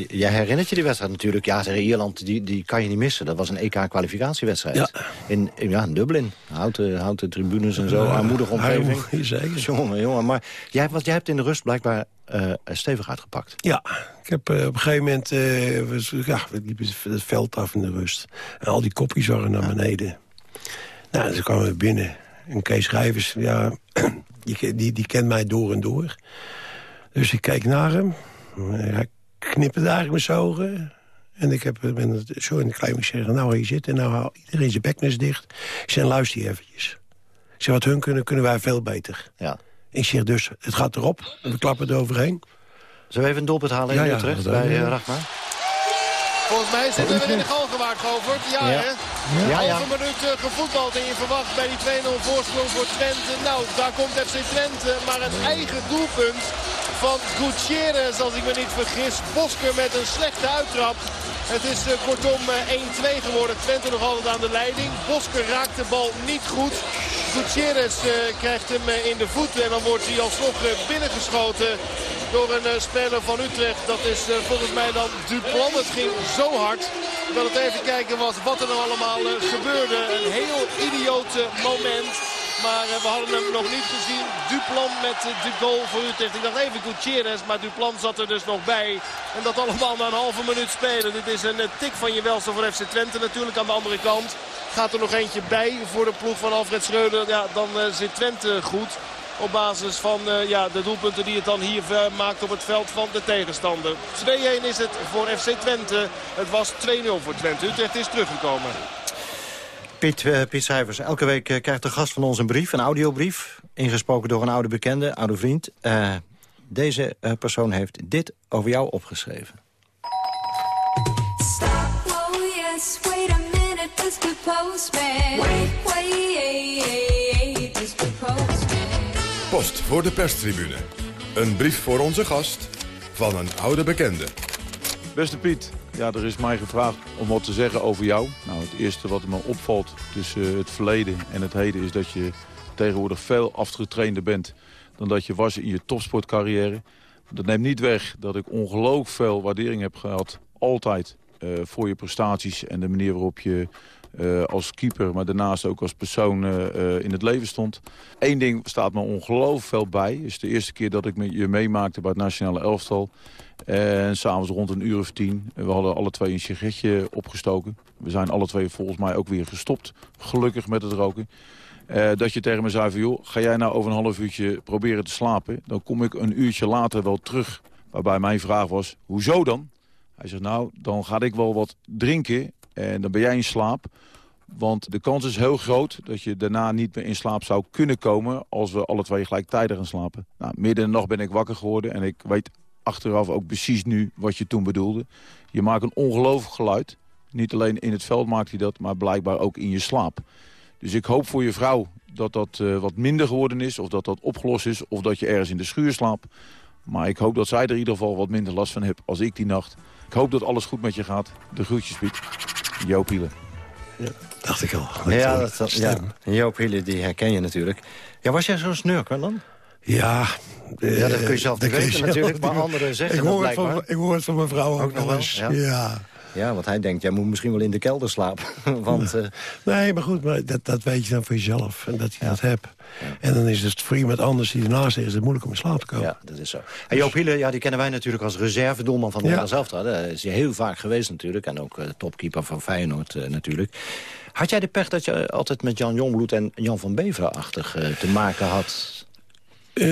Jij herinnert je die wedstrijd natuurlijk. Ja, tegen Ierland, die, die kan je niet missen. Dat was een EK-kwalificatiewedstrijd. Ja. In, ja, in Dublin. Houten, houten tribunes en zo. Armoedige omgeving. Zeker. Jongen, jongen. Maar jij, wat, jij hebt in de rust blijkbaar uh, stevig uitgepakt. Ja, ik heb uh, op een gegeven moment... Uh, ja, we liepen het veld af in de rust. En al die kopjes waren naar beneden. Nou, ze kwamen binnen. En Kees Schrijvers, ja, die, die, die kent mij door en door. Dus ik kijk naar hem. Hij knipperde eigenlijk met zijn ogen. En ik heb, ben zo in de klein zeggen, nou hier zitten. Nou iedereen zijn beknis dicht. Ik zeg, luister eventjes. Ik zeg, wat hun kunnen, kunnen wij veel beter. Ja. Ik zeg dus, het gaat erop. En we klappen er overheen. Zullen we even een doelpunt halen in ja, ja, terug bij uh, Ragnar? Volgens mij zitten we in de galgenwaard, Govert. Ja, ja. hè? Ja, ja. Minuut uh, gevoetbald en je verwacht bij die 2-0 voorsprong voor Twente. Nou, daar komt FC Twente. Maar het eigen doelpunt van Gutierrez, als ik me niet vergis. Bosker met een slechte uittrap. Het is uh, kortom uh, 1-2 geworden. Twente nog altijd aan de leiding. Bosker raakt de bal niet goed. Gutierrez krijgt hem in de voeten en dan wordt hij alsnog binnengeschoten door een uh, speler van Utrecht. Dat is uh, volgens mij dan Duplan. Het ging zo hard dat het even kijken was wat er nou allemaal uh, gebeurde. Een heel idiote moment. Maar we hadden hem nog niet gezien. Duplan met de goal voor Utrecht. Ik dacht even Gutierrez, maar Duplan zat er dus nog bij. En dat allemaal na een halve minuut spelen. Dit is een tik van je welste voor FC Twente natuurlijk aan de andere kant. Gaat er nog eentje bij voor de ploeg van Alfred Schreuder. Ja, dan zit Twente goed. Op basis van uh, ja, de doelpunten die het dan hier maakt op het veld van de tegenstander. 2-1 is het voor FC Twente. Het was 2-0 voor Twente. Utrecht is teruggekomen. Piet, uh, Piet Schrijvers, elke week uh, krijgt de gast van ons een brief, een audiobrief. Ingesproken door een oude bekende, oude vriend. deze persoon heeft dit over jou opgeschreven. Stop, oh yes, wait a minute, Mr. Postman. Wait, wait. Post voor de perstribune. Een brief voor onze gast van een oude bekende. Beste Piet, ja, er is mij gevraagd om wat te zeggen over jou. Nou, het eerste wat me opvalt tussen het verleden en het heden... is dat je tegenwoordig veel afgetrainder bent dan dat je was in je topsportcarrière. Dat neemt niet weg dat ik ongelooflijk veel waardering heb gehad, altijd, uh, voor je prestaties... en de manier waarop je uh, als keeper, maar daarnaast ook als persoon uh, in het leven stond. Eén ding staat me ongelooflijk veel bij. Het is de eerste keer dat ik je meemaakte bij het nationale elftal. En s'avonds rond een uur of tien. We hadden alle twee een sigaretje opgestoken. We zijn alle twee volgens mij ook weer gestopt. Gelukkig met het roken. Dat je tegen me zei van, joh, ga jij nou over een half uurtje proberen te slapen? Dan kom ik een uurtje later wel terug. Waarbij mijn vraag was, hoezo dan? Hij zegt, nou, dan ga ik wel wat drinken en dan ben jij in slaap. Want de kans is heel groot dat je daarna niet meer in slaap zou kunnen komen... als we alle twee gelijktijdig gaan slapen. Nou, midden in de nacht ben ik wakker geworden en ik weet achteraf ook precies nu wat je toen bedoelde. Je maakt een ongelooflijk geluid. Niet alleen in het veld maakt hij dat, maar blijkbaar ook in je slaap. Dus ik hoop voor je vrouw dat dat uh, wat minder geworden is... of dat dat opgelost is, of dat je ergens in de schuur slaapt. Maar ik hoop dat zij er in ieder geval wat minder last van heeft als ik die nacht. Ik hoop dat alles goed met je gaat. De groetjes, Piet. Joop Hielen. Ja, dacht ik al. Ja, dat, dat, ja. Joop Hielen, die herken je natuurlijk. Ja, was jij zo'n snurker dan? Ja, ja, dat kun je zelf niet weten natuurlijk, maar anderen zeggen ik hoor, het van, ik hoor het van mijn vrouw ook, ook nog eens. Ja. ja. Ja, want hij denkt, jij moet misschien wel in de kelder slapen. want, uh... Nee, maar goed, maar dat, dat weet je dan voor jezelf. En dat je dat hebt. En dan is het voor iemand anders die ernaast is... het moeilijk om in slaap te komen. Ja, dat is zo. En Joop Hiele, ja, die kennen wij natuurlijk als reservedoelman van Nederland zelf. Daar is hij heel vaak geweest natuurlijk. En ook uh, topkeeper van Feyenoord uh, natuurlijk. Had jij de pech dat je altijd met Jan Jongbloed en Jan van Beveren-achtig te maken had... Uh,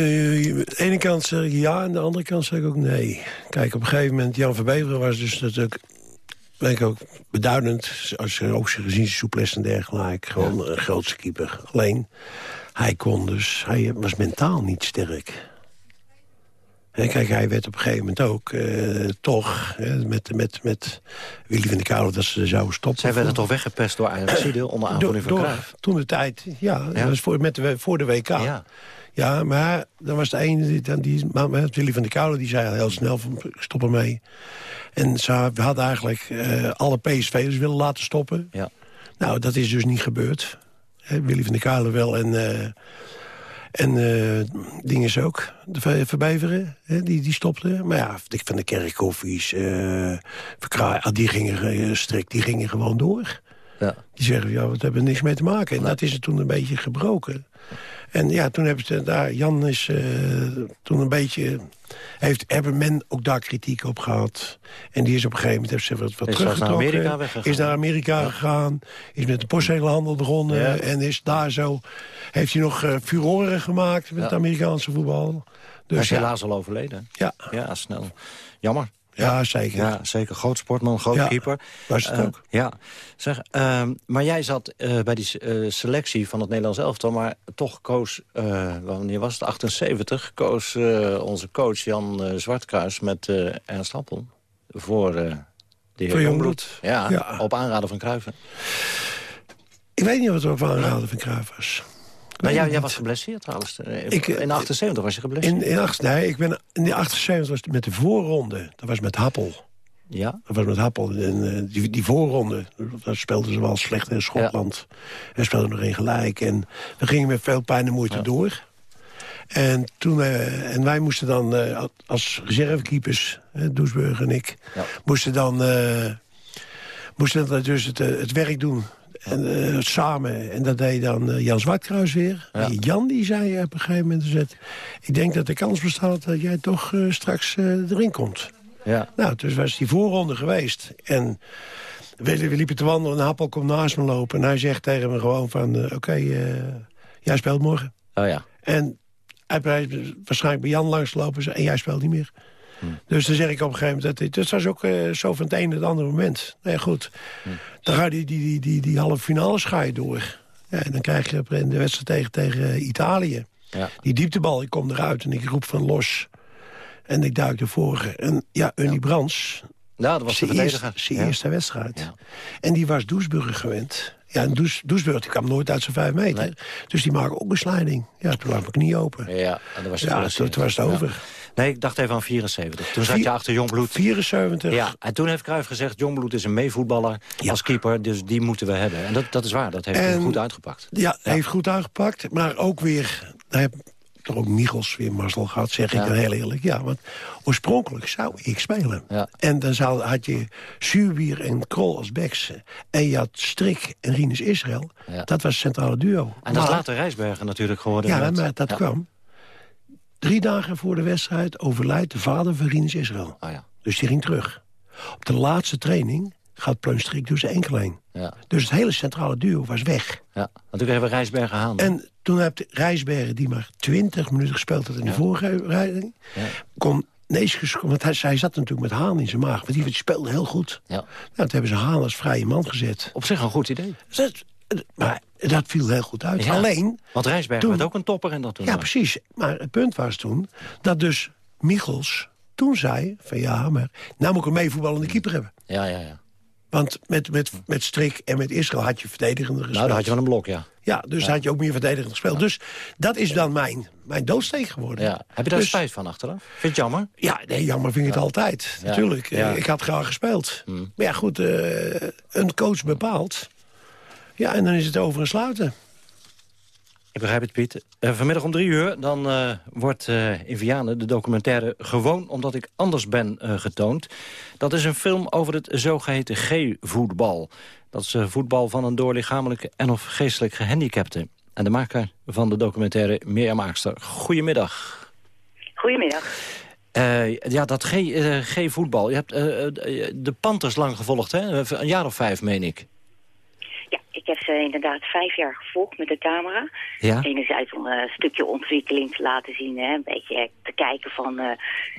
aan de ene kant zeg ik ja, en de andere kant zeg ik ook nee. Kijk, op een gegeven moment, Jan van Beveren was dus natuurlijk ben ik ook beduidend, als je ook gezien souplesse en dergelijke. Gewoon een grootste keeper. Alleen, hij kon dus, hij was mentaal niet sterk. Kijk, hij werd op een gegeven moment ook uh, toch met, met, met Willy van der Kouwen dat ze zouden stoppen. Zij werden toch weggepest door Ajax onder aanvoering van Cruijff? Toen de tijd, ja. ja. Dat was voor, met de, voor de WK. Ja. Ja, maar dan was de ene, die, die, Willy van der Kouwen, die zei heel snel van stop ermee. En ze hadden eigenlijk uh, alle PSV'ers willen laten stoppen. Ja. Nou, dat is dus niet gebeurd. He, Willy van der Kouwen wel en... Uh, en uh, dingen ook, de Verbeveren, hè, die, die stopte. Maar ja, van de kerkhoffies, uh, die gingen strikt, die gingen gewoon door. Ja. Die zeggen, ja, wat hebben we niks mee te maken. En dat is het toen een beetje gebroken. En ja, toen hebben ze daar, Jan is uh, toen een beetje, heeft, hebben men ook daar kritiek op gehad. En die is op een gegeven moment, heeft ze wat, wat is teruggetrokken. Naar. Is naar Amerika gegaan, is met de postzegelhandel begonnen. En is daar zo, heeft hij nog uh, furoren gemaakt met het Amerikaanse voetbal. Dus, hij is helaas al overleden. Ja. Ja, snel. Jammer. Ja, zeker. Ja, zeker. Groot sportman, groot keeper. Was het uh, ook. Ja. Zeg, uh, maar jij zat uh, bij die uh, selectie van het Nederlands elftal... maar toch koos, wanneer was het, 78... koos onze coach Jan Zwartkruis met Ernst Appel... voor de heer Jongbloed. Ja, ja, op aanraden van Cruijff. Ik weet niet wat er op aanraden van Cruijff was. Maar jij, jij was geblesseerd trouwens. Ik, in 78 was je geblesseerd. In, in, nee, ik ben, in de 78 was het met de voorronde. Dat was met Happel. Ja? Dat was met Happel. En, die, die voorronde, daar speelden ze wel slecht in Schotland. Ja. En speelden nog in gelijk. En we gingen met veel pijn en moeite door. En, toen, eh, en wij moesten dan eh, als reservekeepers, Doesburg en ik... moesten dan, moesten dan dus het, het werk doen en, samen. En dat deed dan Jan Zwartkruis weer. Jan die zei op een gegeven moment... Zet, ik denk dat de kans bestaat dat jij toch straks erin komt. Ja. Nou, dus was die voorronde geweest. En we, we liepen te wandelen en Happel komt naast me lopen. En hij zegt tegen me gewoon van... Oké, jij speelt morgen. Oh ja. En hij waarschijnlijk bij Jan langslopen en jij speelt niet meer. Hmm. Dus dan zeg ik op een gegeven moment... Dat, dat was ook uh, zo van het ene het andere moment. Nee, goed. Hmm. Dan ga je die, die, die, die, die halve finale ga je door. Ja, en dan krijg je de wedstrijd tegen, tegen eh, Italië. Ja. Die dieptebal, ik kom eruit en ik roep van los. En ik duik ervoor. En ja, Unnie ja. Brands... Ja, dat was zijn eerste, zijn eerste wedstrijd. En die was Doesburger gewend. Ja, en Does, Doesburg die kwam nooit uit zijn vijf meter. Dus die maken ook een. Ja, toen lag mijn knie open. Ja, en dat was, ja, toen, was het over. Nee, ik dacht even aan 74. Toen zat je achter Jongbloed. 74. Ja, en toen heeft Cruijff gezegd... Jongbloed is een meevoetballer als keeper, dus die moeten we hebben. En dat, dat is waar, dat heeft goed uitgepakt. Ja, heeft goed uitgepakt. Maar ook weer... Daar heb, toch ook Michels weer mazzel gehad, zeg ik dan heel eerlijk. Ja, want oorspronkelijk zou ik spelen. Ja. En dan zou, had je Zuurbier en Krol als backs. En je had Strik en Rinus Israël. Dat was het centrale duo. En dat is later Rijsbergen natuurlijk geworden. Ja, maar dat kwam. Drie dagen voor de wedstrijd overlijdt de vader van Rinus Israël. Oh ja. Dus die ging terug. Op de laatste training gaat Pleunstrik dus de enkel heen. Ja. Dus het hele centrale duo was weg. Ja, natuurlijk hebben we Rijsbergen gehaald. En toen heb Rijsbergen, die maar 20 minuten gespeeld had in de vorige rijding... Ja. kon Neeskens, want hij, hij zat natuurlijk met Haan in zijn maag. Want die, speelde heel goed. Ja. Nou, toen hebben ze Haan als vrije man gezet. Op zich een goed idee. Dat, maar dat viel heel goed uit. Ja, Alleen... Want Rijsberg toen, werd ook een topper en dat toen. Ja, precies. Maar het punt was toen dat dus Michels toen zei... van ja, maar nou moet ik een meevoetballende keeper hebben. Ja, ja, ja. Want met, met, met Strik en met Israël had je verdedigende gespeeld. Nou, dan had je wel een blok, ja. Ja, dus ja. had je ook meer verdedigend gespeeld. Dus dat is dan mijn, mijn doodsteek geworden. Ja. Heb je daar dus, spijt van achteraf? Vind je het jammer? Ja, nee, jammer vind ik het altijd. Natuurlijk. Ja. Ik had graag gespeeld. Hmm. Maar ja, goed, uh, een coach bepaalt. Ja, en dan is het over en sluiten. Ik begrijp het, Piet. Uh, vanmiddag om drie uur dan uh, wordt uh, in Vianen de documentaire Gewoon omdat ik anders ben getoond. Dat is een film over het zogeheten G-voetbal. Dat is voetbal van een doorlichamelijke en of geestelijk gehandicapte. En de maker van de documentaire Mirjam Maakster. Goedemiddag. Goedemiddag. ja, dat G-voetbal. je hebt de Panthers lang gevolgd, hè? Een jaar of vijf, meen ik. Ik heb ze inderdaad vijf jaar gevolgd met de camera. Ja? Enerzijds om een stukje ontwikkeling te laten zien. Hè? Een beetje te kijken van uh,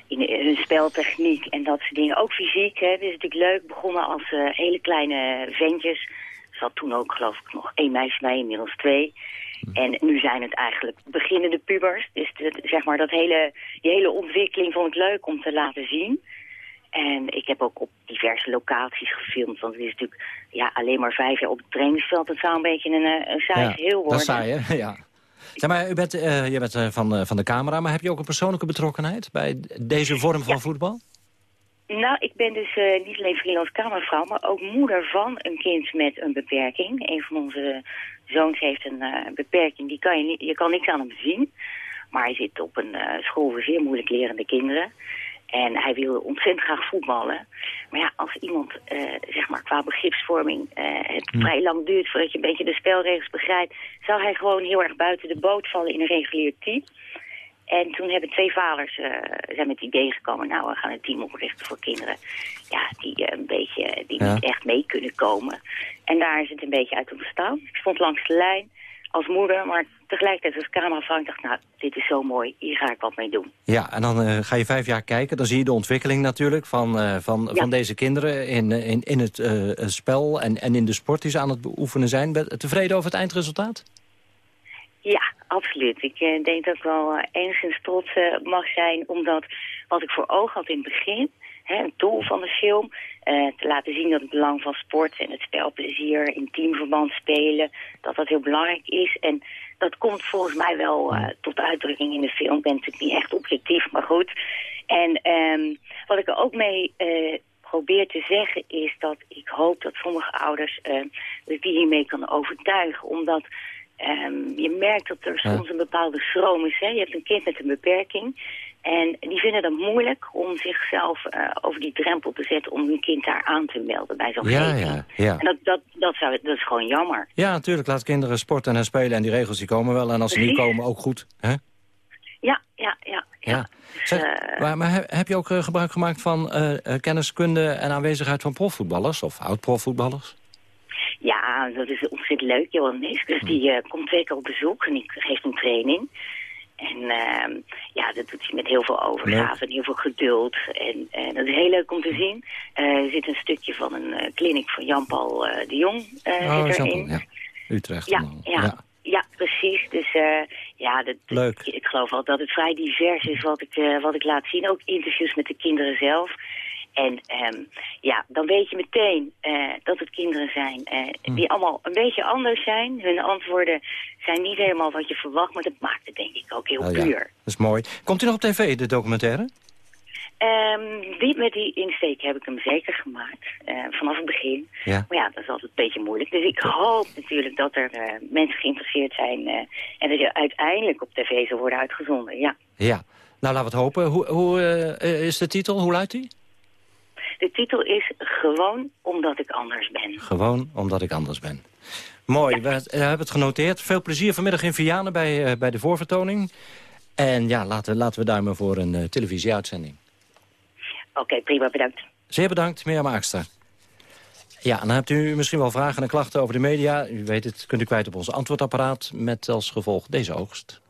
in hun speltechniek en dat soort dingen. Ook fysiek. Hè? Het is natuurlijk leuk. Begonnen als uh, hele kleine ventjes. Er zat toen ook geloof ik nog één meisje bij, inmiddels twee. En nu zijn het eigenlijk beginnende pubers. Dus de, zeg maar dat hele, die hele ontwikkeling vond ik leuk om te laten zien. En ik heb ook op diverse locaties gefilmd. Want het is natuurlijk ja, alleen maar vijf jaar op het trainingsveld. Het zou een beetje een, een saai ja, geheel worden. Dat saai, hè? Ja. Zeg maar, u bent, uh, je bent uh, van, uh, van de camera, maar heb je ook een persoonlijke betrokkenheid bij deze vorm van ja. voetbal? Nou, ik ben dus niet alleen freelance kamervrouw, maar ook moeder van een kind met een beperking. Een van onze zoons heeft een beperking, die kan je, niet, je kan niks aan hem zien. Maar hij zit op een school voor zeer moeilijk lerende kinderen. En hij wilde ontzettend graag voetballen. Maar ja, als iemand, uh, zeg maar, qua begripsvorming uh, het Hm. vrij lang duurt voordat je een beetje de spelregels begrijpt, zou hij gewoon heel erg buiten de boot vallen in een regulier team. En toen hebben twee vaders uh, zijn met het idee gekomen, nou, we gaan een team oprichten voor kinderen ja, die een beetje, die Ja. niet echt mee kunnen komen. En daar is het een beetje uit ontstaan. Ik stond langs de lijn als moeder, maar tegelijkertijd als cameravrouw. Ik dacht, nou, dit is zo mooi, hier ga ik wat mee doen. Ja, en dan uh, ga je vijf jaar kijken. Dan zie je de ontwikkeling natuurlijk van, uh, van, Ja. van deze kinderen in, in, in het uh, spel en, en in de sport die ze aan het beoefenen zijn. Ben- Tevreden over het eindresultaat? Ja, absoluut. Ik eh, denk dat ik wel eh, enigszins trots eh, mag zijn, omdat wat ik voor ogen had in het begin, hè, het doel van de film, eh, te laten zien dat het belang van sport en het spelplezier in teamverband spelen, dat dat heel belangrijk is. En dat komt volgens mij wel eh, tot uitdrukking in de film. Ik ben natuurlijk niet echt objectief, maar goed. En ehm, wat ik er ook mee eh, probeer te zeggen is dat ik hoop dat sommige ouders, dat die hiermee kan overtuigen. Omdat ehm, je merkt dat er soms een bepaalde stroom is. Hè? Je hebt een kind met een beperking. En die vinden het moeilijk om zichzelf eh, over die drempel te zetten... om hun kind daar aan te melden bij zo'n Ja, ja, ja. En dat, dat, dat, zou, dat is gewoon jammer. Ja, natuurlijk. Laat kinderen sporten en spelen. En die regels die komen wel. En als ze niet komen, ook goed. Hè? Ja, ja, ja. Ja. Zeg, eh, maar maar heb, je ook eh, gebruik gemaakt van kenniskunde en aanwezigheid van profvoetballers? Of oud-profvoetballers? Ja, dat is ontzettend leuk. Johan Neeskens die eh, komt twee keer op bezoek en die geeft een training. En ehm, ja, dat doet hij met heel veel overgave en heel veel geduld. En, en dat is heel leuk om te zien. Eh, er zit een stukje van een eh, kliniek van Jan-Paul eh, de Jong eh, zit erin. ja. Utrecht. Ja, dan. ja, ja. precies. Dus eh, ja, dat, Leuk. Ik, ik geloof wel dat het vrij divers is wat ik, eh, wat ik laat zien. Ook interviews met de kinderen zelf. En ehm, ja, dan weet je meteen eh, dat het kinderen zijn eh, die allemaal een beetje anders zijn. Hun antwoorden zijn niet helemaal wat je verwacht, maar dat maakt het denk ik ook heel Oh, ja. puur. Dat is mooi. Komt u nog op tv, de documentaire? Ehm, die, met die insteek heb ik hem zeker gemaakt, eh, vanaf het begin. Ja. Maar ja, dat is altijd een beetje moeilijk. Dus ik hoop natuurlijk dat er mensen geïnteresseerd zijn... en dat je uiteindelijk op tv zal worden uitgezonden, ja. Ja. Nou, laten we het hopen. Hoe, hoe is de titel? Hoe luidt die? De titel is Gewoon omdat ik anders ben. Gewoon omdat ik anders ben. Mooi, we eh, hebben het genoteerd. Veel plezier vanmiddag in Vianen bij, eh, bij de voorvertoning. En ja, laten, laten we duimen voor een eh, televisieuitzending. Oké, prima, bedankt. Zeer bedankt, Mirjam Aakster. Ja, en dan hebt u misschien wel vragen en klachten over de media. U weet het, kunt u kwijt op ons antwoordapparaat... met als gevolg deze oogst.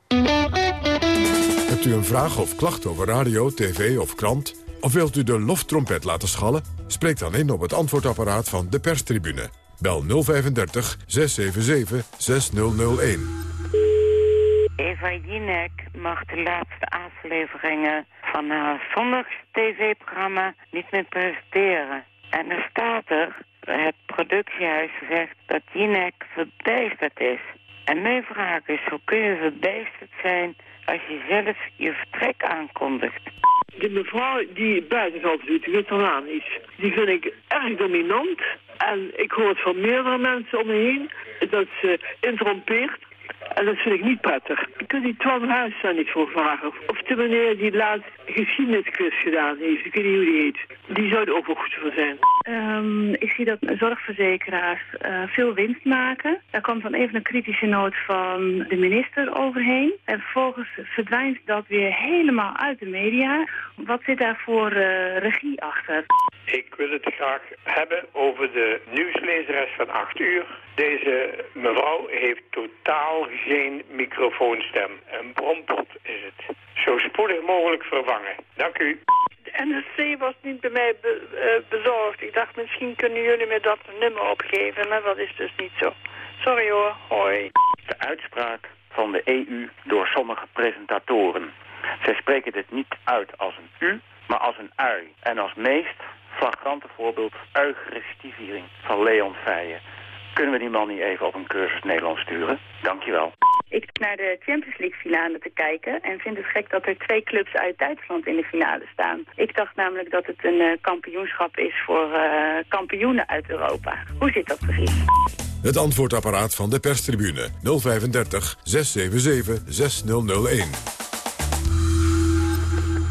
Hebt u een vraag of klacht over radio, tv of krant? Of wilt u de loftrompet laten schallen? Spreek dan in op het antwoordapparaat van de perstribune. Bel 035 677 6001. Eva Jinek mag de laatste afleveringen van haar zondags-tv-programma niet meer presenteren. En er staat er, het productiehuis zegt dat Jinek verbijsterd is. En mijn vraag is, hoe kun je verbijsterd zijn als je zelf je vertrek aankondigt? De mevrouw die buiten altijd doet, die Witterlaan is, die vind ik erg dominant. En ik hoor het van meerdere mensen om me heen dat ze interrompeert. En dat vind ik niet prettig. Je kunt die Twan Huis daar niet voor vragen. Of de meneer die laatst geschiedenisquiz gedaan heeft, ik weet niet hoe die heet. Die zou er ook wel goed voor zijn. Ehm, ik zie dat zorgverzekeraars eh, veel winst maken. Daar komt dan even een kritische noot van de minister overheen. En vervolgens verdwijnt dat weer helemaal uit de media. Wat zit daar voor eh, regie achter? Ik wil het graag hebben over de nieuwslezeres van 8 uur. Deze mevrouw heeft totaal geen microfoonstem. Een brompot is het. Zo spoedig mogelijk vervangen. Dank u. De NSC was niet bij mij be- eh, bezorgd. Ik dacht, misschien kunnen jullie me dat nummer opgeven, maar dat is dus niet zo. Sorry hoor, hoi. de uitspraak van de EU door sommige presentatoren. Zij spreken dit niet uit als een u, maar als een ui. En als meest flagrante voorbeeld eucharistivering van Leon Feijen. Kunnen we die man niet even op een cursus Nederlands sturen? Dankjewel. Ik zit naar de Champions League finale te kijken en vind het gek dat er twee clubs uit Duitsland in de finale staan. Ik dacht namelijk dat het een eh, kampioenschap is voor eh, kampioenen uit Europa. Hoe zit dat precies? Het antwoordapparaat van de perstribune 035 677 6001.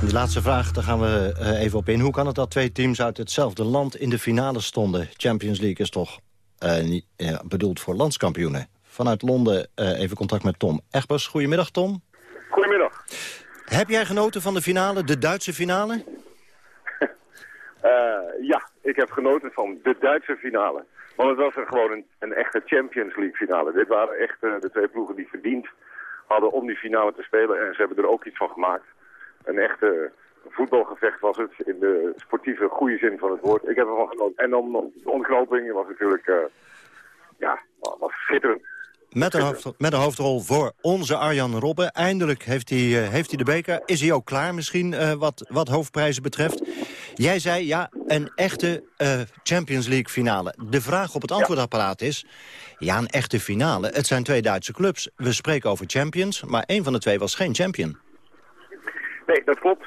Die laatste vraag, daar gaan we eh, even op in. Hoe kan het dat twee teams uit hetzelfde land in de finale stonden? Champions League is toch niet, eh, bedoeld voor landskampioenen. Vanuit Londen eh, even contact met Tom Egbers. Goedemiddag, Tom. Goedemiddag. Heb jij genoten van de finale, de Duitse finale? Eh, ja, ik heb genoten van de Duitse finale. Want het was er gewoon een, een echte Champions League finale. Dit waren echt de twee ploegen die verdiend hadden om die finale te spelen. En ze hebben er ook iets van gemaakt. Een echte voetbalgevecht was het, in de sportieve goede zin van het woord. Ik heb ervan genoten. En dan de ontknoping was natuurlijk, eh, ja, was schitterend. Met een, hoofd, met hoofdrol voor onze Arjan Robben. Eindelijk heeft hij, eh, heeft hij de beker. Is hij ook klaar misschien eh, wat, wat hoofdprijzen betreft? Jij zei, ja, een echte Champions League finale. De vraag op het antwoordapparaat is... Ja, een echte finale. Het zijn twee Duitse clubs. We spreken over champions, maar één van de twee was geen champion. Nee, dat klopt.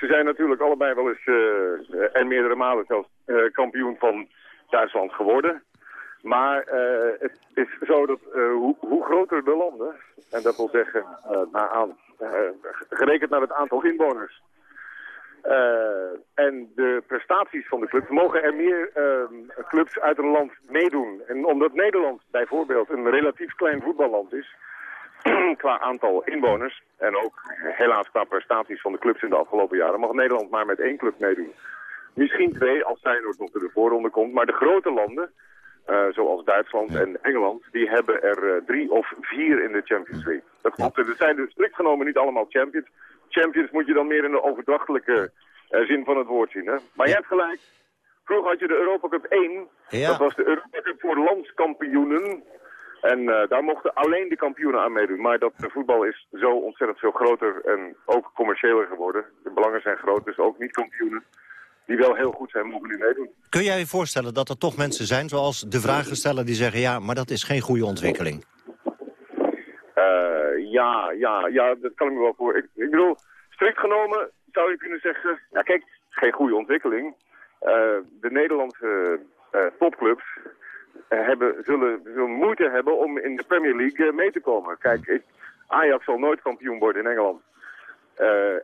Ze zijn natuurlijk allebei wel eens, eh, en meerdere malen zelfs, eh, kampioen van Duitsland geworden. Maar uh, het is zo dat hoe, hoe, groter de landen, en dat wil zeggen naar aan, gerekend naar het aantal inwoners, en de prestaties van de clubs, mogen er meer clubs uit een land meedoen. En omdat Nederland bijvoorbeeld een relatief klein voetballand is, qua aantal inwoners, en ook helaas qua prestaties van de clubs in de afgelopen jaren, mag Nederland maar met één club meedoen. Misschien twee als Feyenoord nog in de voorronde komt, maar de grote landen uh, zoals Duitsland en Engeland, die hebben er uh, drie of vier in de Champions League. Dat klopt. Er zijn dus strikt genomen niet allemaal champions. Champions moet je dan meer in de overdrachtelijke uh, zin van het woord zien. Hè? Maar je hebt gelijk. Vroeger had je de Europa Cup 1. Ja. Dat was de Europa Cup voor landskampioenen. En daar mochten alleen de kampioenen aan meedoen. Maar dat voetbal is zo ontzettend veel groter en ook commerciëler geworden. De belangen zijn groot, dus ook niet kampioenen die wel heel goed zijn, mogen nu meedoen. Kun jij je voorstellen dat er toch mensen zijn, zoals de vragensteller, die zeggen... ja, maar dat is geen goede ontwikkeling? Uh, ja, ja, ja, dat kan ik me wel voor. Ik, ik, bedoel, strikt genomen zou je kunnen zeggen... ja, kijk, geen goede ontwikkeling. Uh, de Nederlandse uh, hebben, zullen, zullen moeite hebben om in de Premier League mee te komen. Kijk, ik, Ajax zal nooit kampioen worden in Engeland.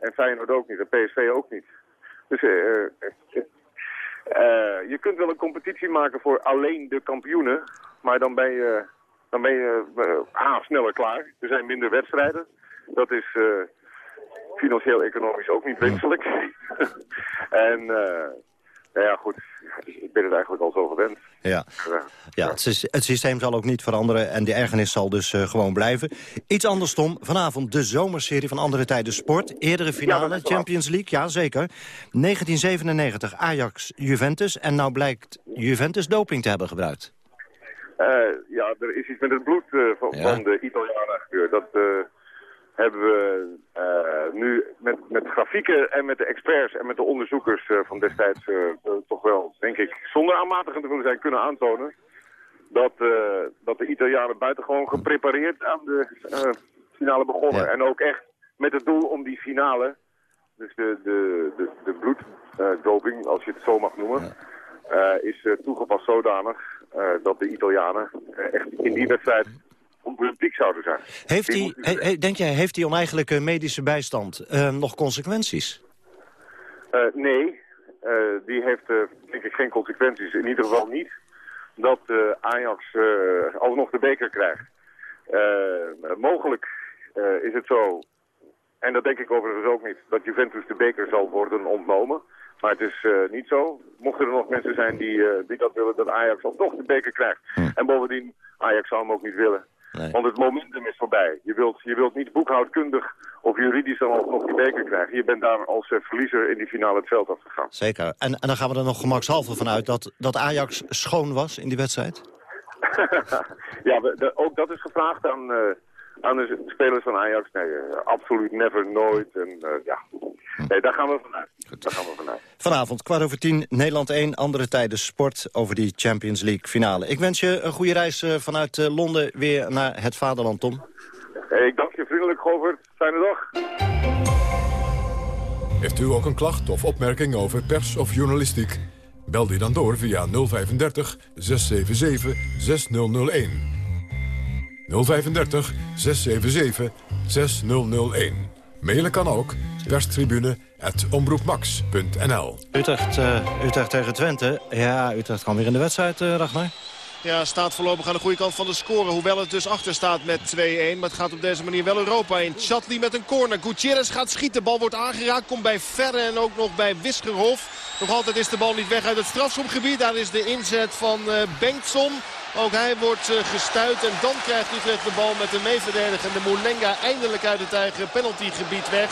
en Feyenoord ook niet, en PSV ook niet. Dus uh, je kunt wel een competitie maken voor alleen de kampioenen, maar dan ben je, dan ben je sneller klaar. Er zijn minder wedstrijden. Dat is financieel-economisch ook niet wenselijk. en nou ja, goed, ik ben het eigenlijk al zo gewend. Ja, ja het, het, systeem zal ook niet veranderen en de ergernis zal dus uh, gewoon blijven. Iets anders, Tom. Vanavond de zomerserie van Andere Tijden Sport. Eerdere finale, ja, Champions League, ja zeker. 1997, Ajax-Juventus. En nou blijkt Juventus doping te hebben gebruikt. Uh, ja, er is iets met het bloed uh, van, ja. van, de Italianen gebeurd. Dat hebben we uh, nu met, met grafieken en met de experts en met de onderzoekers uh, van destijds uh, toch wel, denk ik, zonder aanmatigend te willen zijn, kunnen aantonen dat, dat de Italianen buitengewoon geprepareerd aan de finale begonnen. Ja. En ook echt met het doel om die finale, dus de, de, de, de bloeddoping, als je het zo mag noemen, is toegepast zodanig dat de Italianen echt in die wedstrijd onpolitiek zouden zijn. Heeft die, he, denk jij, heeft die oneigenlijke medische bijstand uh, nog consequenties? Uh, nee, uh, die heeft denk ik geen consequenties. In ieder geval niet dat Ajax alsnog de beker krijgt. mogelijk is het zo, en dat denk ik overigens ook niet, dat Juventus de beker zal worden ontnomen. Maar het is niet zo. Mochten er nog mensen zijn die, die dat willen, dat Ajax alsnog de beker krijgt. Hm. En bovendien, Ajax zou hem ook niet willen. Nee. Want het momentum is voorbij. Je wilt, je wilt niet boekhoudkundig of juridisch dan nog die beker krijgen. Je bent daar als uh, verliezer in die finale het veld afgegaan. Zeker. En, en dan gaan we er nog gemakshalve vanuit dat, dat Ajax schoon was in die wedstrijd? ja, we, ook dat is gevraagd aan, uh, aan de spelers van Ajax. Nee, uh, absoluut never, nooit. En, ja. Nee, daar gaan we vanuit. Daar gaan we vanuit. Vanavond, kwart over tien, Nederland 1, andere tijden sport over die Champions League finale. Ik wens je een goede reis vanuit Londen weer naar het vaderland, Tom. Hey, ik dank je vriendelijk, Govert. Fijne dag. Heeft u ook een klacht of opmerking over pers of journalistiek? Bel die dan door via 035 677 6001. 035 677 6001. Mailen kan ook perstribune.omroepmax.nl Utrecht, uh, Utrecht tegen Twente. Ja, Utrecht kwam weer in de wedstrijd, uh, Ragnar. Ja, staat voorlopig aan de goede kant van de score. Hoewel het dus achter staat met 2-1. Maar het gaat op deze manier wel Europa in. Chatli met een corner. Gutierrez gaat schieten. Bal wordt aangeraakt. Komt bij Verre en ook nog bij Wisgerhof. Nog altijd is de bal niet weg uit het strafschopgebied. Daar is de inzet van uh, Bengtson. Ook hij wordt uh, gestuurd. En dan krijgt Utrecht de bal met de meeverdedigende Moulenga eindelijk uit het eigen penaltygebied weg.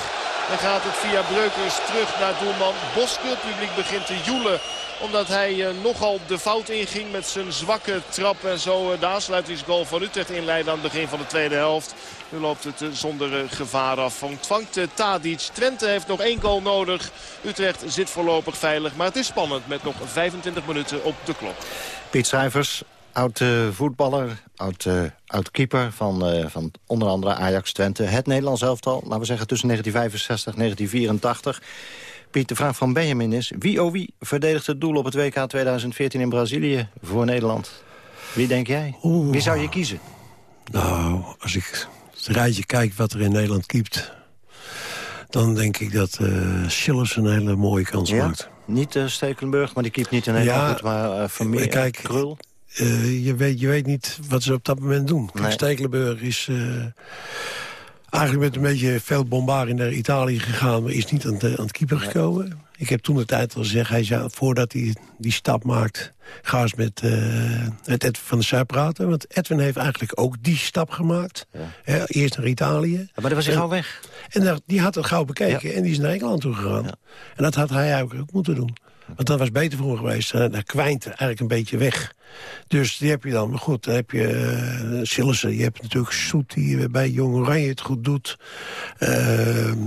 Dan gaat het via Breukers terug naar doelman Boske. Het publiek begint te joelen omdat hij uh, nogal de fout inging met zijn zwakke trap. En zo uh, de aansluitingsgoal van Utrecht inleiden aan het begin van de tweede helft. Nu loopt het zonder gevaar af. Vangt Tadic. Twente heeft nog één goal nodig. Utrecht zit voorlopig veilig. Maar het is spannend met nog 25 minuten op de klok. Piet Schrijvers, oud voetballer, oud, oud keeper van, uh, van onder andere Ajax Twente. Het Nederlands elftal, laten we zeggen tussen 1965 en 1984. Piet, de vraag van Benjamin is... wie oh wie verdedigt het doel op het WK 2014 in Brazilië voor Nederland? Wie denk jij? Wie zou je kiezen? Nou, als ik het rijtje kijk wat er in Nederland kiept... dan denk ik dat Schillers een hele mooie kans Ja? maakt. Niet Stekelenburg, maar die keept niet in Nederland Ja, goed, maar Vermeer, Kijk, Krul. Eh, je, weet, je weet niet wat ze op dat moment doen. Nee. Stekelenburg is eh, eigenlijk met een beetje veel bombarie naar Italië gegaan... maar is niet aan, de, aan het keeper gekomen. Ik heb toen de tijd al gezegd, hij zou, voordat hij die stap maakt... ga eens met, met Edwin van der Sar praten. Want Edwin heeft eigenlijk ook die stap gemaakt. Hè, eerst naar Italië. maar dan was hij gauw weg. En daar, die had het gauw bekeken en die is naar Engeland toe gegaan. En dat had hij eigenlijk ook moeten doen. Want dat was beter voor hem geweest. Eh, Daar kwijnt eigenlijk een beetje weg. Dus die heb je dan. Maar goed, dan heb je uh, Sillissen. Je hebt natuurlijk Soet die bij Jong Oranje het goed doet. Ehm,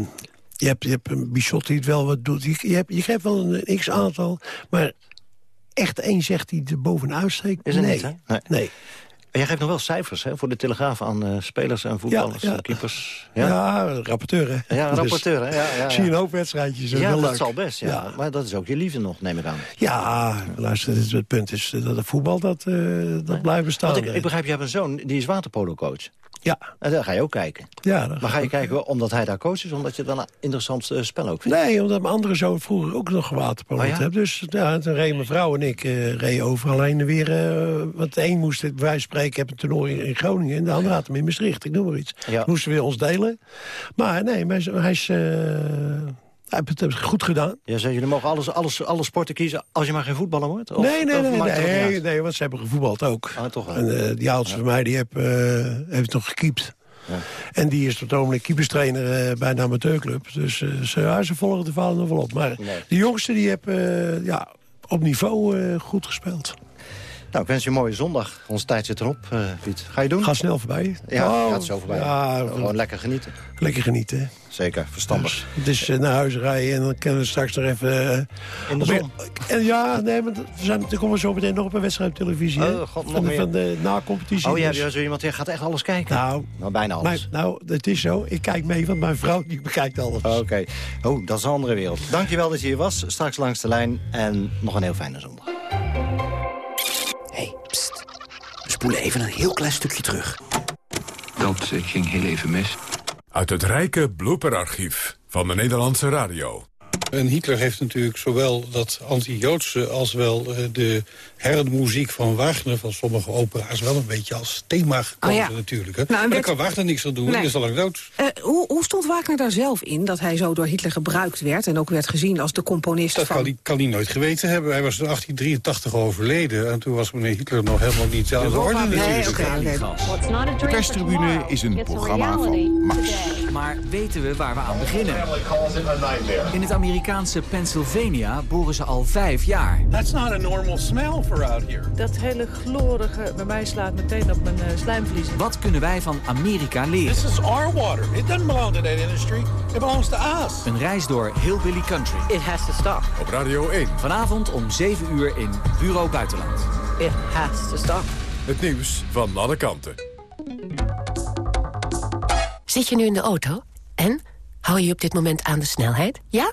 je, hebt, je hebt een Bichot die het wel wat doet. Je, je, hebt, je geeft wel een x-aantal. Maar echt één zegt die er bovenuit steekt. Is er nee. niet, hè? Nee. nee. En jij geeft nog wel cijfers hè, voor de Telegraaf aan eh, spelers en voetballers Ja, ja. keepers. Ja, rapporteur, hè? Ja, Dus rapporteur, hè? Ja, ja, ja. Zie je een hoop wedstrijdjes. Ja, dat leuk. zal best, ja. Maar dat is ook je liefde nog, neem ik aan. Ja, luister, het, het punt is dat het voetbal dat, eh, dat blijft bestaan. Want ik, ik begrijp, je hebt een zoon, die is waterpolo-coach. Ja. En daar ga je ook kijken. Ja, Maar ga je kijken omdat hij daar coach is, omdat je dan een interessant eh, spel ook vindt? Nee, omdat mijn andere zoon vroeger ook nog waterpolo Oh ja? Dus ja, toen reden mijn vrouw en ik eh reden overal heen en weer. eh, want de een moest, het, bij wijze van spreken, heb een toernooi in Groningen... en de ander had hem in Maastricht, ik noem maar iets. Ja. Moesten we ons delen. Maar nee, maar hij is... hij heeft het goed gedaan. Ja, zei, jullie mogen alles, alles, alle sporten kiezen als je maar geen voetballer wordt? Of- nee, nee, nee, nee, nee, want ze hebben gevoetbald ook. Ah, toch wel. En eh, die oudste van mij, die heb, eh, heeft nog gekiept. En die is tot ogenblik keeperstrainer eh, bij een amateurclub. Dus ze, ja, ze volgen de verhalen nog wel op. Maar Nee. de jongste die heb ja, op niveau goed gespeeld. Nou, ik wens je een mooie zondag. Onze tijd zit erop, eh, Piet. Ga je doen? Gaat snel voorbij. Ja, Oh, gaat zo voorbij. ja, Gewoon lekker genieten. Lekker genieten. hè. Zeker, verstandig. Dus, naar huis rijden en dan kunnen we straks nog even... eh, In de zon. En ja, nee, maar we zijn, er komen zo meteen nog op een wedstrijd op televisie. Oh, god, nog van, de, meer. van de na-competitie. Oh ja, dus- zo iemand die gaat echt alles kijken? Nou, Nou, bijna alles. Nou, het is zo. Ik kijk mee, want mijn vrouw die bekijkt alles. Oké. Oh, dat is een andere wereld. Dankjewel dat je hier was. Straks langs de lijn. En nog een heel fijne zondag. Spoelen even een heel klein stukje terug. Dat ging heel even mis. Uit het rijke blooperarchief van de Nederlandse radio. En Hitler heeft natuurlijk zowel dat anti-Joodse als wel eh, de herrenmuziek van Wagner... van sommige opera's wel een beetje als thema gekozen Oh ja. natuurlijk. Hè. Nou, maar daar kan Wagner niks aan doen, Nee. die is al lang dood. Eh, hoe, hoe stond Wagner daar zelf in dat hij zo door Hitler gebruikt werd... en ook werd gezien als de componist Dat van... kan hij, kan hij nooit geweten hebben. Hij was in 1883 overleden en toen was meneer Hitler nog helemaal niet aan de orde natuurlijk. De perstribune is een programma van Max. Maar weten we waar we aan beginnen? In het Amerikaanse Pennsylvania boren ze al vijf jaar. That's not a normal smell for out here. Dat hele glorige bij mij slaat meteen op mijn uh, slijmvlies. Wat kunnen wij van Amerika leren? This is our water. It doesn't belong to that industry. It belongs to us. Een reis door Hillbilly Country. It has to stop. Op Radio 1. Vanavond om 7 uur in Bureau Buitenland. It has to stop. Het nieuws van alle kanten. Zit je nu in de auto? En? Hou je op dit moment aan de snelheid? Ja?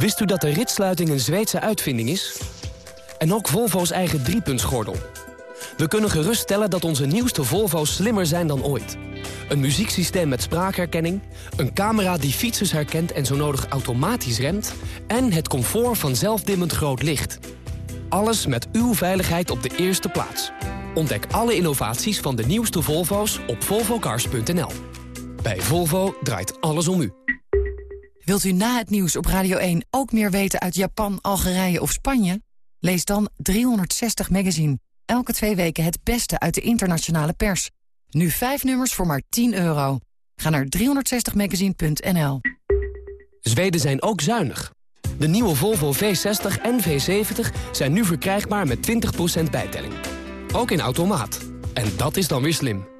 Wist u dat de ritsluiting een Zweedse uitvinding is? En ook Volvo's eigen driepuntsgordel. We kunnen geruststellen dat onze nieuwste Volvo's slimmer zijn dan ooit. Een muzieksysteem met spraakherkenning, een camera die fietsers herkent en zo nodig automatisch remt... en het comfort van zelfdimmend groot licht. Alles met uw veiligheid op de eerste plaats. Ontdek alle innovaties van de nieuwste Volvo's op volvocars.nl. Bij Volvo draait alles om u. Wilt u na het nieuws op Radio 1 ook meer weten uit Japan, Algerije of Spanje? Lees dan 360 Magazine. Elke twee weken het beste uit de internationale pers. Nu vijf nummers voor maar 10 euro. Ga naar 360magazine.nl. Zweden zijn ook zuinig. De nieuwe Volvo V60 en V70 zijn nu verkrijgbaar met 20% bijtelling. ook in automaat. En dat is dan weer slim.